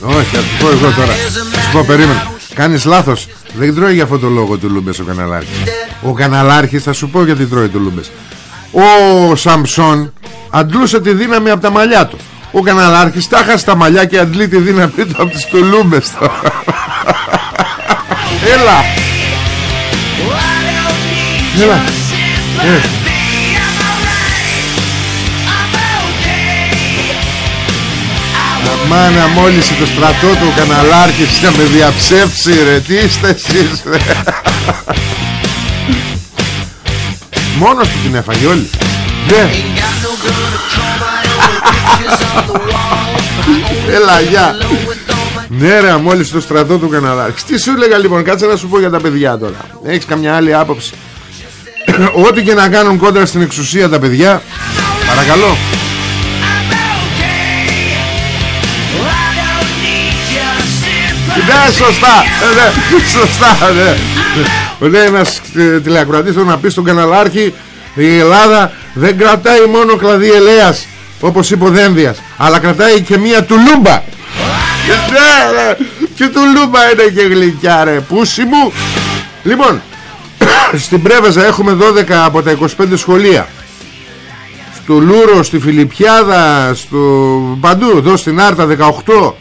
Όχι, θα σου πω εγώ τώρα. Θα σου πω, περίμενε. Κάνεις λάθος. Δεν τρώει για αυτό το λόγο του λούμπες ο καναλάρχης. Ο καναλάρχης θα σου πω γιατί τρώει του λούμπες. Ο Σαμψόν αντλούσε τη δύναμη από τα μαλλιά του. Ο καναλάρχης τα στα μαλλιά και αντλεί τη δύναμη του από τις τουλούμπες του. Έλα. Έλα. Ε. Αμάνα μόλις το στρατό του καναλάρχης να με διαψεύσει ρε. Τι είστε εσείς ρε. Μόνος του την έφαγε όλη. Ναι. Έλα γεια. Ναι ρε μόλις το στρατό του καναλάρχης. Τι σου έλεγα λοιπόν κάτσε να σου πω για τα παιδιά τώρα. Έχεις καμιά άλλη άποψη; Ό,τι και να κάνουν κόντρα στην εξουσία τα παιδιά. Παρακαλώ. Ναι σωστά. Ε, ναι, Σωστά ναι. Λέει ένας ε, τηλεακροατής να πεις στον καναλάρχη Η Ελλάδα δεν κρατάει μόνο κλαδί ελιάς Όπως είπε ο Δένδιας Αλλά κρατάει και μία τουλούμπα. Ναι ναι. Και τουλούμπα είναι και γλυκιά ρε πούστη μου Λοιπόν στην Πρέβεζα έχουμε 12 από τα 25 σχολεία. Στο Λούρο, στη Φιλιππιάδα Στο παντού Εδώ στην Άρτα 18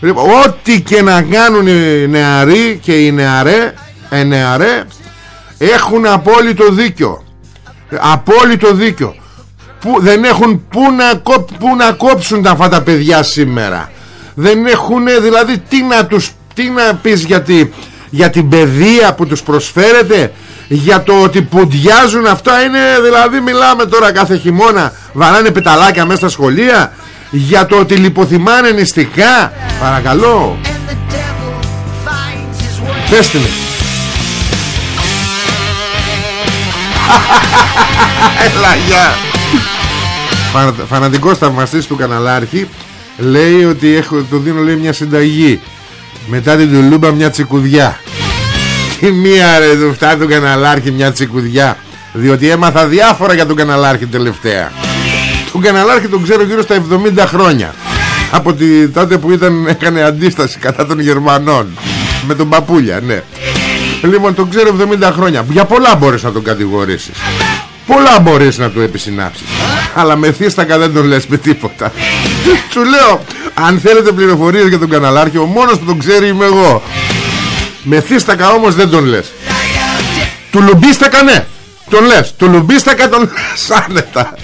λοιπόν, Ό,τι και να κάνουν οι νεαροί Και οι νεαρέ, οι νεαρέ Έχουν απόλυτο δίκιο. Απόλυτο δίκιο. Που δεν έχουν που να, που να κόψουν τα αυτά τα παιδιά σήμερα. Δεν έχουν δηλαδή τι να τους τι να πεις γιατί για την παιδεία που τους προσφέρεται για το ότι πουντιάζουν αυτά είναι δηλαδή μιλάμε τώρα κάθε χειμώνα βαράνε πεταλάκια μέσα στα σχολεία. Για το ότι λιποθυμάνε νηστικά παρακαλώ. Πέστε με. Έλα γεια. Φανατικός θαυμαστής του καναλάρχη Λέει ότι έχω, το δίνω λέει μια συνταγή. Μετά την τουλούμπα μια τσικουδιά Τι μία ρε του φτάνει τον καναλάρχη μια τσικουδιά. Διότι έμαθα διάφορα για τον καναλάρχη τελευταία. Τον καναλάρχη τον ξέρω γύρω στα 70 χρόνια. Από τη τότε που ήταν, έκανε αντίσταση κατά των Γερμανών. Με τον Παπούλια ναι. Λοιπόν τον ξέρω 70 χρόνια. Για πολλά μπορείς να τον κατηγορήσεις. Πολλά μπορείς να του επισυνάψεις. Αλλά με θύστακα δεν τον λες με τίποτα. Σου λέω Αν θέλετε πληροφορίες για τον καναλάρχη Ο μόνος που τον ξέρει είμαι εγώ Με θύστακα όμως δεν τον λες. Του λουμπίστακα ναι. Τον λες. Του λουμπίστακα τον λες. Άνετα.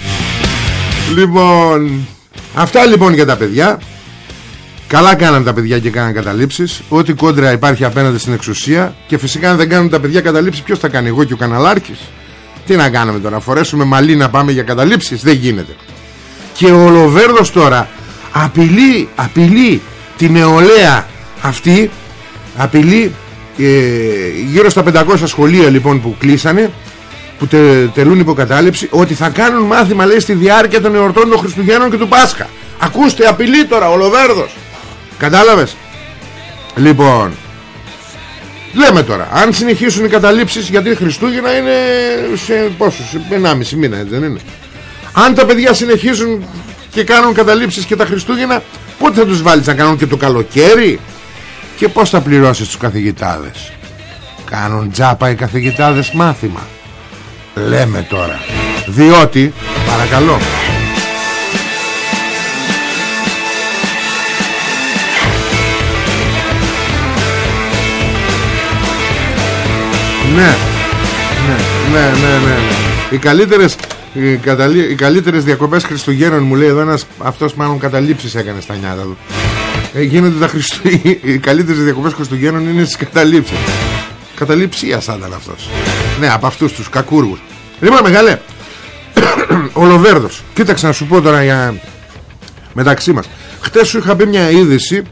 Λοιπόν Αυτά λοιπόν για τα παιδιά. Καλά κάναν τα παιδιά και κάναν καταλήψεις. Ό,τι κόντρα υπάρχει απέναντι στην εξουσία. Και φυσικά αν δεν κάνουν τα παιδιά καταλήψεις Ποιος θα κάνει εγώ και ο καναλάρχης; Τι να κάνουμε τώρα Φορέσουμε μαλλί να πάμε για καταλήψεις; Δεν γίνεται. Και ο Λοβέρδος τώρα Απειλεί, απειλεί Την νεολαία αυτή Απειλεί ε, Γύρω στα 500 σχολεία λοιπόν που κλείσανε που τε, τελούν υποκατάληψη ότι θα κάνουν μάθημα λέει στη διάρκεια των εορτών των Χριστουγέννων και του Πάσχα. Ακούστε απειλεί τώρα ο Λοβέρδος Κατάλαβες; Λοιπόν Λέμε τώρα Αν συνεχίσουν οι καταλήψεις Γιατί Χριστούγεννα είναι σε πόσο Σε 1,5 μήνα έτσι δεν είναι; Αν τα παιδιά συνεχίζουν Και κάνουν καταλήψεις και τα Χριστούγεννα Πότε θα τους βάλεις να κάνουν και το καλοκαίρι; Και πως θα πληρώσεις τους καθηγητάδες; Κάνουν τζάπα οι καθηγητάδες μάθημα Λέμε τώρα Διότι Παρακαλώ Ναι. Ναι, ναι, ναι, ναι. ναι. Οι καλύτερες, οι, καταλή, οι καλύτερες διακοπές Χριστουγέννων μου λέει εδώ ένας αυτός μάλλον καταλήψεις έκανε στα νιάτα του. Ε, γίνονται τα Χριστού... οι καλύτερες διακοπές Χριστουγέννων είναι στις καταλήψεις. Καταλήψίας θα ήταν αυτός. Ναι από αυτούς τους κακούργους. Λοιπόν μεγάλε ο Λοβέρδος κοίταξε να σου πω τώρα για μεταξύ μας. Χτες σου είχα πει μια είδηση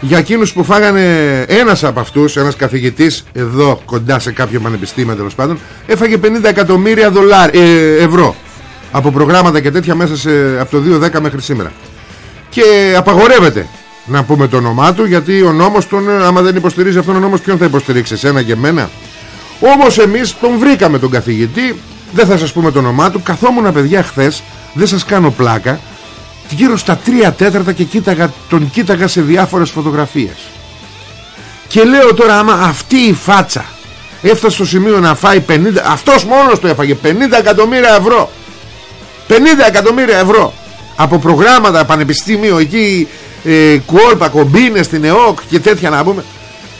για εκείνους που φάγανε ένας από αυτούς ένας καθηγητής εδώ κοντά σε κάποιο πανεπιστήμιο τέλος πάντων έφαγε 50 εκατομμύρια δολάρια, ε, ευρώ από προγράμματα και τέτοια μέσα σε, από το 2010 μέχρι σήμερα. Και απαγορεύεται να πούμε το όνομά του γιατί ο νόμος τον άμα δεν υποστηρίζει αυτόν ο νόμος ποιον θα υποστηρίξει εσένα και εμένα. Όμως εμείς τον βρήκαμε τον καθηγητή δεν θα σας πούμε το όνομά του. Καθόμουν παιδιά χθες, δεν σας κάνω πλάκα γύρω στα τρία τέταρτα και κοίταγα, τον κοίταγα σε διάφορες φωτογραφίες. Και λέω τώρα άμα αυτή η φάτσα έφτασε στο σημείο να φάει 50 αυτός μόνος του έφαγε 50 εκατομμύρια ευρώ. 50 εκατομμύρια ευρώ από προγράμματα πανεπιστήμιο εκεί ε, κόλπα, κομπίνες στην ΕΟΚ και τέτοια να πούμε.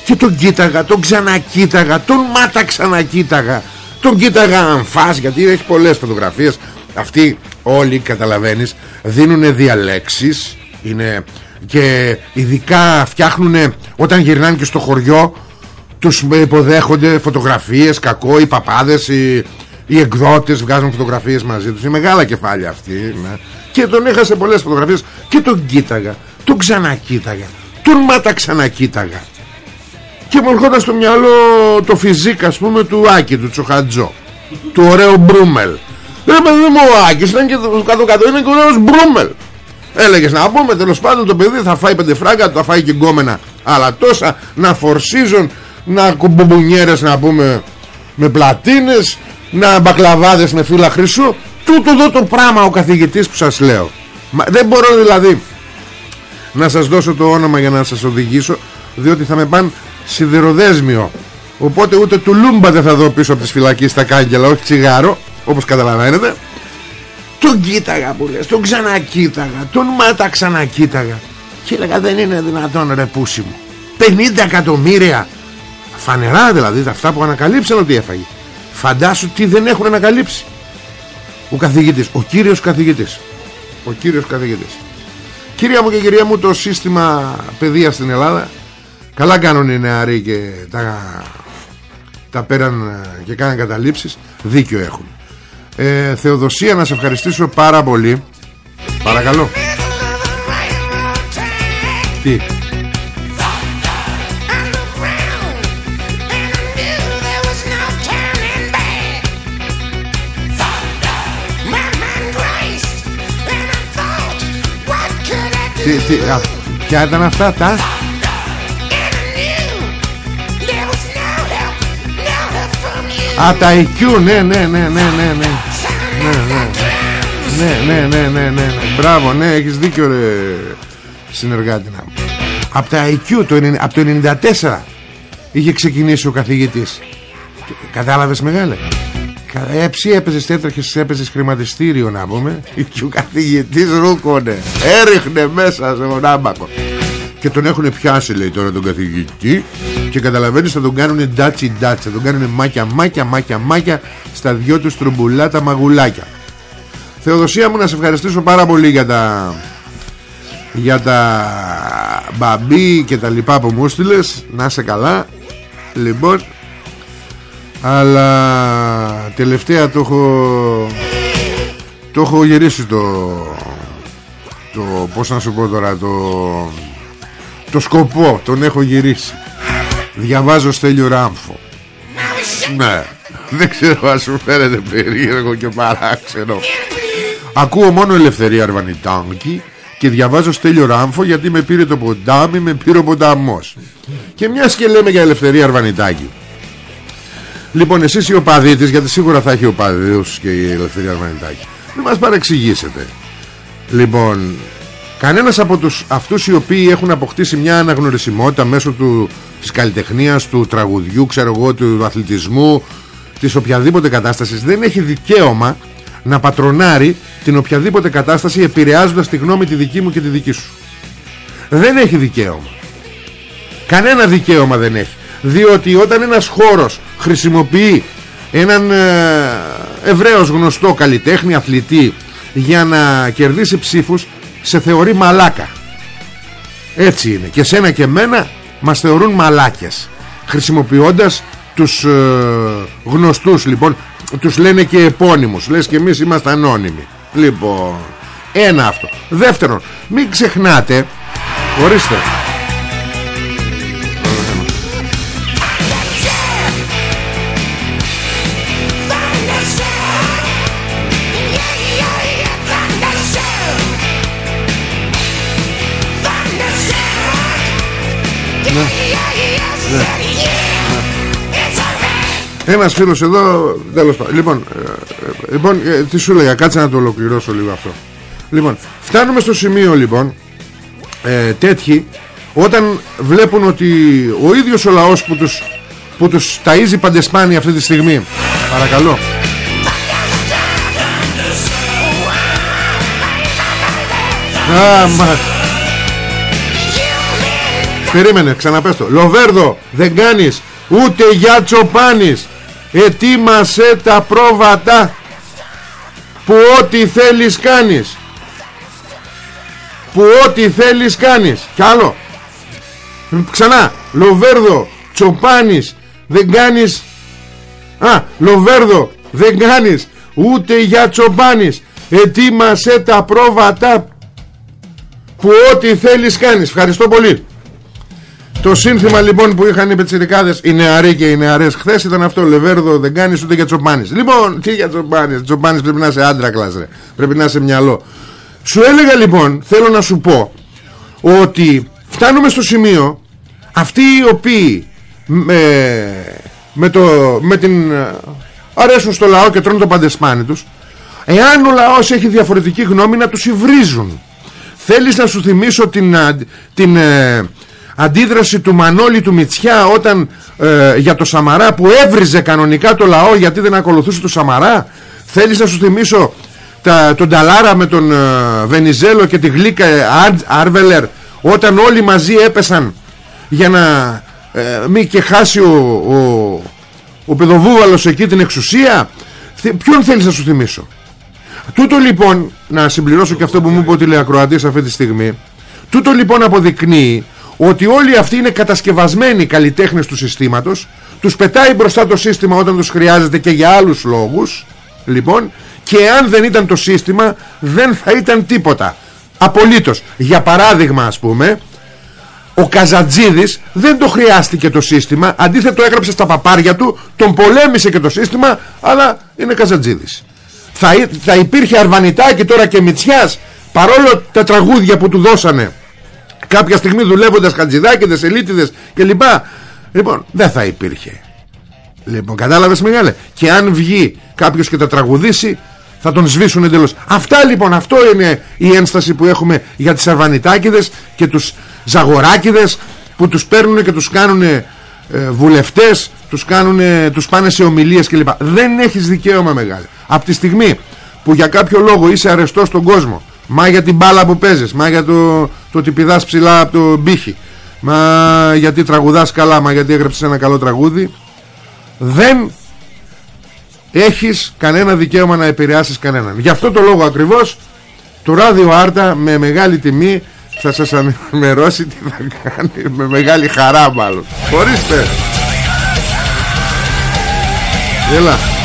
Και τον κοίταγα, τον ξανακοίταγα τον μάτα ξανακοίταγα. Τον κοίταγα αμφάς γιατί έχει πολλές φωτογραφίες. Αυτοί όλοι καταλαβαίνεις δίνουν διαλέξεις είναι και ειδικά φτιάχνουν όταν γυρνάνε και στο χωριό τους υποδέχονται φωτογραφίες κακό οι παπάδες οι, οι εκδότες βγάζουν φωτογραφίες μαζί τους. Είναι μεγάλα κεφάλια αυτοί ναι. και τον είχα σε πολλές φωτογραφίες και τον κοίταγα τον ξανακοίταγα. Τον μάτα ξανακοίταγα. Και μου ερχόταν στο μυαλό το φυσικ ας πούμε του Άκη του Τσοχατζό. Του ωραίου Μπρούμελ. Ρε παιδί μου ο Άκης ήταν και το κάτω κάτω είναι και ο ωραίος Μπρούμελ. Έλεγες να πούμε τέλος πάντων το παιδί θα φάει πέντε φράγκα θα φάει και γκόμενα. Αλλά τόσα να φορσίζουν να κουμπουμπουνιέρες να πούμε με πλατίνες να μπακλαβάδες με φύλλα χρυσού. Τούτο εδώ το πράγμα ο καθηγητής που σας λέω. Μα, δεν μπορώ δηλαδή να σας δώσω το όνομα για να σας οδηγήσω διότι θα με πάνε σιδηροδέσμιο. Οπότε ούτε τουλούμπα δεν θα δω πίσω από τις φυλακές στα κάγκελα όχι τσιγάρο όπως καταλαβαίνετε. Τον κοίταγα που λες τον ξανακοίταγα τον ματαξανακοίταγα. Και έλεγα δεν είναι δυνατόν ρε πούστη μου. 50 εκατομμύρια φανερά δηλαδή αυτά που ανακαλύψαν ότι έφαγε. Φαντάσου τι δεν έχουν ανακαλύψει. Ο καθηγητής ο κύριος καθηγητής. Ο κύριος καθηγητής Κυρία μου και κυρία μου το σύστημα παιδείας στην Ελλάδα Καλά κάνουν οι νεαροί και τα, τα πέραν και κάνουν καταλήψεις Δίκιο έχουν. Ε, Θεοδοσία να σε ευχαριστήσω πάρα πολύ. Παρακαλώ. Τι; Τι, τι, α, ποια ήταν αυτά τα; Α τα IQ ναι ναι ναι ναι ναι ναι. Ναι ναι ναι ναι ναι ναι Μπράβο ναι έχεις δίκιο ρε συνεργάτη να Από τα IQ το, από το 94 Είχε ξεκινήσει ο καθηγητής. Κατάλαβες μεγάλε; Έψη έπαιζες έτρεχες έπαιζες χρηματιστήριο να πούμε. Και ο καθηγητής ρούκονε Έριχνε μέσα σε τον άμπακο. Και τον έχουν πιάσει λέει τώρα τον καθηγητή. Και καταλαβαίνεις θα τον κάνουν ντάτσι ντάτσι. Θα τον κάνουν μάκια μάκια μάκια μάκια Στα δυο τους στρουμπουλά μαγουλάκια. Θεοδοσία μου να σε ευχαριστήσω πάρα πολύ για τα για τα μπαμπί και τα λοιπά που μου 'στειλες. Να είσαι καλά. Λοιπόν αλλά τελευταία το έχω το έχω γυρίσει το το πως να σου πω τώρα το το σκοπό τον έχω γυρίσει. Διαβάζω Στέλιο Ράμφο. Ναι. Δεν ξέρω αν σου φαίνεται περίεργο και παράξενο. Ακούω μόνο Ελευθερία Αρβανιτάνκη και διαβάζω Στέλιο Ράμφο γιατί με πήρε το ποντάμι με πήρε ο πονταμός και μιας και λέμε για Ελευθερία Αρβανιτάκη Λοιπόν εσείς οι οπαδοί της Γιατί σίγουρα θα έχει οπαδίους και η Ελευθερία Αρμανιτάκη. Μην μας παρεξηγήσετε. Λοιπόν Κανένας από τους, αυτούς οι οποίοι έχουν αποκτήσει μια αναγνωρισιμότητα Μέσω του, της καλλιτεχνίας, του τραγουδιού Ξέρω εγώ, του αθλητισμού Της οποιαδήποτε κατάστασης Δεν έχει δικαίωμα να πατρονάρει την οποιαδήποτε κατάσταση επηρεάζοντας τη γνώμη τη δική μου και τη δική σου. Δεν έχει δικαίωμα. Κανένα δικαίωμα δεν έχει διότι όταν ένας χώρος χρησιμοποιεί έναν ε, Εβραίος γνωστό καλλιτέχνη, αθλητή για να κερδίσει ψήφους σε θεωρεί μαλάκα. Έτσι είναι. Και σένα και μένα μας θεωρούν μαλάκες. Χρησιμοποιώντας τους ε, γνωστούς λοιπόν Τους λένε και επώνυμους. Λες και εμείς είμαστε ανώνυμοι. Λοιπόν Ένα αυτό. Δεύτερον Μην ξεχνάτε Ορίστε Ένας φίλος εδώ τέλος πάντων. Λοιπόν, ε, ε, λοιπόν ε, τι σου λέγα Κάτσε να το ολοκληρώσω λίγο αυτό. Λοιπόν φτάνουμε στο σημείο λοιπόν ε, Τέτοιοι Όταν βλέπουν ότι Ο ίδιος ο λαός που τους, που τους ταΐζει παντεσπάνι αυτή τη στιγμή Παρακαλώ. Α, μα... Περίμενε, ξαναπες το. Λοβέρδο, δεν κάνεις Ούτε για τσοπάνεις Ετοίμασέ τα πρόβατα Που ό,τι θέλεις κάνεις. Που ό,τι θέλεις κάνεις. Κι άλλο. Ξανά. Λοβέρδο Τσοπάνης Δεν κάνεις. Α Λοβέρδο Δεν κάνεις. Ούτε για τσοπάνης Ετοίμασέ τα πρόβατα Που ό,τι θέλεις κάνεις. Ευχαριστώ πολύ το σύνθημα λοιπόν που είχαν οι πετσιρικάδες Οι νεαροί και οι νεαρές χθες ήταν αυτό. Λεβέρδο δεν κάνεις ούτε για τσοπάνης Λοιπόν τι για τσοπάνης Τσοπάνης πρέπει να είσαι άντρα κλάς ρε. Πρέπει να είσαι μυαλό. Σου έλεγα λοιπόν θέλω να σου πω Ότι φτάνουμε στο σημείο Αυτοί οι οποίοι με, με, το, με την αρέσουν στο λαό και τρώνε το παντεσπάνι τους Εάν ο λαός έχει διαφορετική γνώμη να τους υβρίζουν. Θέλεις να σου θυμίσω την, την, ε, αντίδραση του Μανώλη του Μητσιά όταν ε, για το Σαμαρά που έβριζε κανονικά το λαό γιατί δεν ακολουθούσε το Σαμαρά. Θέλεις να σου θυμίσω τα, τον Ταλάρα με τον ε, Βενιζέλο και τη Γλίκα Άρβελερ όταν όλοι μαζί έπεσαν για να ε, μην και χάσει ο, ο, ο παιδοβούβαλος εκεί την εξουσία. Ποιον θέλεις να σου θυμίσω; Τούτο λοιπόν να συμπληρώσω και αυτό που μου είπε ο τηλεακροατής αυτή τη στιγμή τούτο λοιπόν αποδεικνύει ότι όλοι αυτοί είναι κατασκευασμένοι καλλιτέχνες του συστήματος τους πετάει μπροστά το σύστημα όταν τους χρειάζεται και για άλλους λόγους λοιπόν και αν δεν ήταν το σύστημα δεν θα ήταν τίποτα. Απολύτως. Για παράδειγμα ας πούμε ο Καζατζίδης δεν το χρειάστηκε το σύστημα αντίθετο έγραψε στα παπάρια του τον πολέμησε και το σύστημα αλλά είναι Καζατζίδης. Θα, θα υπήρχε Αρβανιτάκη τώρα και Μητσιάς παρόλο τα τραγούδια που του δώσανε κάποια στιγμή δουλεύοντας χατζηδάκηδες, ελίτιδες κλπ. Λοιπόν δεν θα υπήρχε. Λοιπόν κατάλαβες μεγάλε και αν βγει κάποιος και τα τραγουδήσει θα τον σβήσουν εντελώς. Αυτά λοιπόν αυτό είναι η ένσταση που έχουμε για τις αρβανιτάκηδες και τους ζαγοράκηδες που τους παίρνουν και τους κάνουν ε, βουλευτές τους, κάνουνε, τους πάνε σε ομιλίες κλπ. Δεν έχεις δικαίωμα μεγάλε από τη στιγμή που για κάποιο λόγο είσαι αρεστός στον κόσμο Μα για την μπάλα που παίζεις Μα για το, το ότι πηδάς ψηλά από το μπίχι Μα γιατί τραγουδάς καλά Μα γιατί έγραψες ένα καλό τραγούδι. Δεν Έχεις κανένα δικαίωμα να επηρεάσεις κανέναν. Γι' αυτό το λόγο ακριβώς Το ράδιο Άρτα με μεγάλη τιμή Θα σας ανημερώσει τι θα κάνει Με μεγάλη χαρά μάλλον. Χωρίστε. Έλα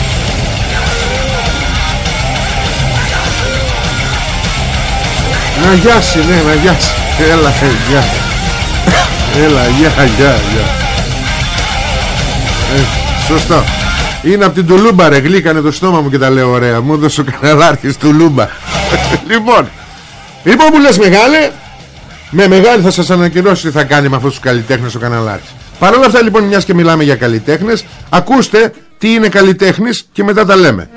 Να γιάσει, ναι, να γιάσει. Έλα, γεια. Έλα, γεια, γεια, γεια. Ε, σωστό. Είναι από την Τουλούμπα ρε, γλύκανε το στόμα μου και τα λέω ωραία. Μου έδωσε ο καναλάρχης Τουλούμπα. λοιπόν, λοιπόν που λες μεγάλε, με μεγάλη θα σας ανακοινώσει τι θα κάνει με αυτούς τους καλλιτέχνες ο καναλάρχης. Παρ' όλα αυτά λοιπόν μιας και μιλάμε για καλλιτέχνες, ακούστε τι είναι καλλιτέχνης και μετά τα λέμε.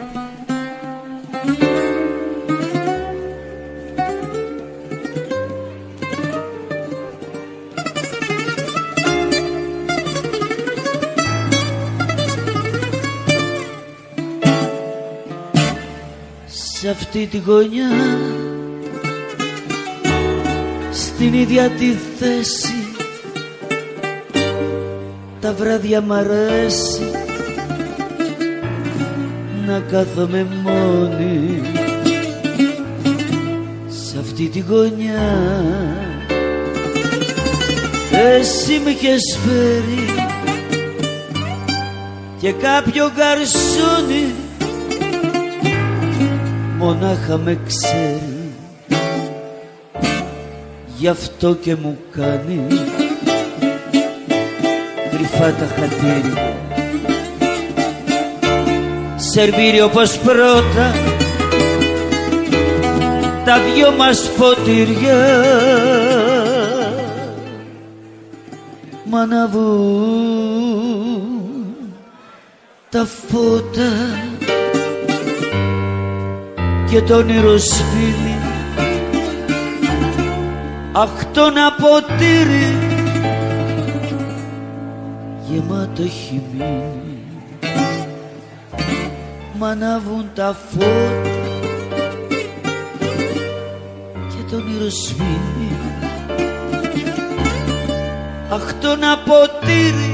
Αυτή τη γωνιά στην ίδια τη θέση τα βράδια μ' αρέσει να κάθομαι μόνη σε αυτή τη γωνιά. Εσύ με είχες φέρει και κάποιο γκαρσόνι μονάχα με ξέρει. Γι' αυτό και μου κάνει κρυφά τα χατήρια σερβίρει όπως πρώτα τα δυο μας ποτήρια. Μ' αναβούν τα φώτα και το όνειρο σβήνει αχ το να ποτήρι γεμάτο έχει μείνει μ' ανάβουν τα φώτα και το όνειρο σβήνει αχ το να ποτήρι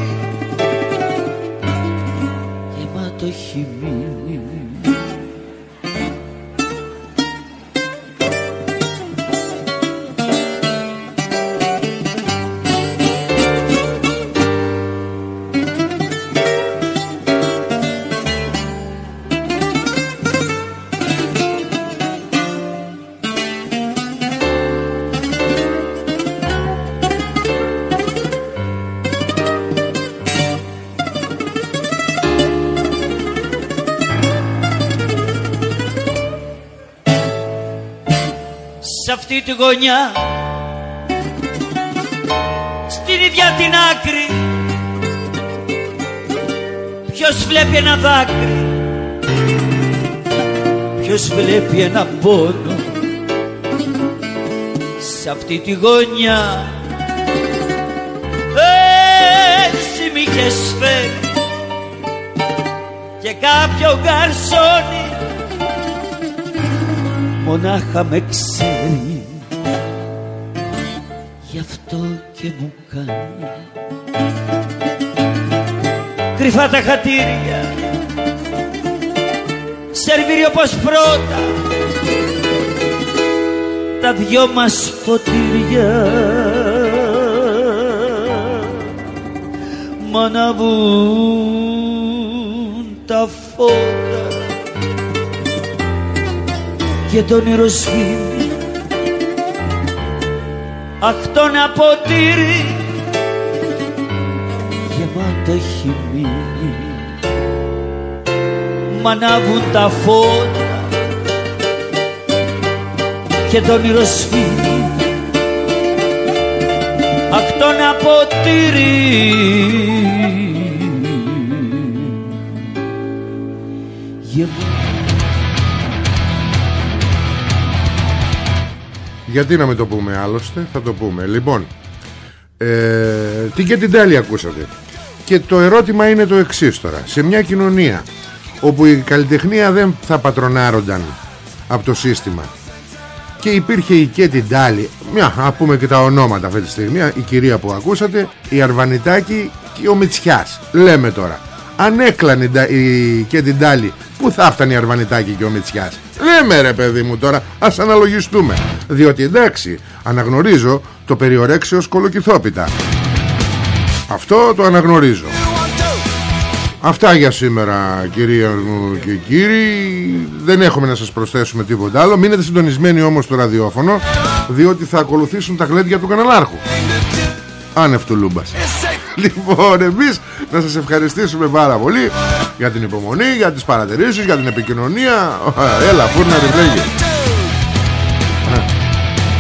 σε αυτή τη γωνιά. Στην ίδια την άκρη. Ποιος βλέπει ένα δάκρυ. Ποιος βλέπει ένα πόνο. Σε αυτή τη γωνιά. Εσύ μ' είχες φέρει. Και κάποιο γκαρσόνι μονάχα με ξέρει. Γι' αυτό και μου κάνει. Κρυφά τα χατήρια. Σερβίρει όπως πρώτα. Τα δυο μας ποτήρια. Μ' αναβούν τα φώτα και το όνειρο σβήνει αχ το να ποτήρι γεμάτο έχει μείνει μ' ανάβουν τα φώτα και το όνειρο σβήνει αχ το να ποτήρι γεμάτο Γιατί να μην το πούμε άλλωστε Θα το πούμε. Λοιπόν ε, Τι και την τέλεια ακούσατε. Και το ερώτημα είναι το εξής τώρα. Σε μια κοινωνία Όπου η καλλιτεχνία δεν θα πατρονάρονταν Από το σύστημα Και υπήρχε η και την Τάλη Μια, να πούμε και τα ονόματα αυτή τη στιγμή Η κυρία που ακούσατε Η Αρβανιτάκη και ο Μητσιάς. Λέμε τώρα αν έκλανε η και την Τάλη. Πού θα έφτανε η Αρβανιτάκη και ο Μητσιάς; Λέμε ρε παιδί μου τώρα Ας αναλογιστούμε. Διότι εντάξει αναγνωρίζω Το περιορέξεως κολοκυθόπιτα Αυτό το αναγνωρίζω. Αυτά για σήμερα κυρία μου και κύριοι. Δεν έχουμε να σας προσθέσουμε τίποτα άλλο. Μείνετε συντονισμένοι όμως στο ραδιόφωνο Διότι θα ακολουθήσουν τα γλέντια του καναλάρχου. Άνευ τουλούμπας Λοιπόν εμείς να σας ευχαριστήσουμε πάρα πολύ Για την υπομονή, για τις παρατηρήσεις, για την επικοινωνία. Έλα φούρναρη, λέγε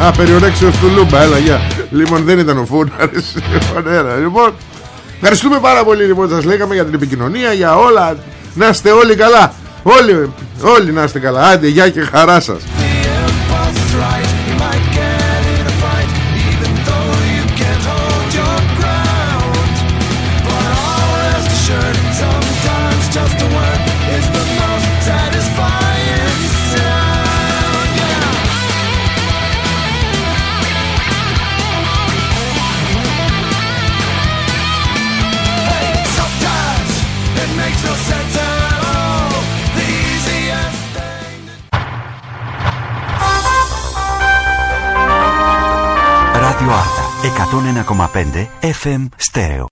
Α, περί ορέξεως τουλούμπα, έλα γεια. Λοιπόν δεν ήταν ο φούρναρης. Λοιπόν, έλα, λοιπόν. Ευχαριστούμε πάρα πολύ λοιπόν σας λέγαμε για την επικοινωνία Για όλα, να είστε όλοι καλά. Όλοι, όλοι να είστε καλά. Άντε, γεια και χαρά σας 101,5 FM στέρεο.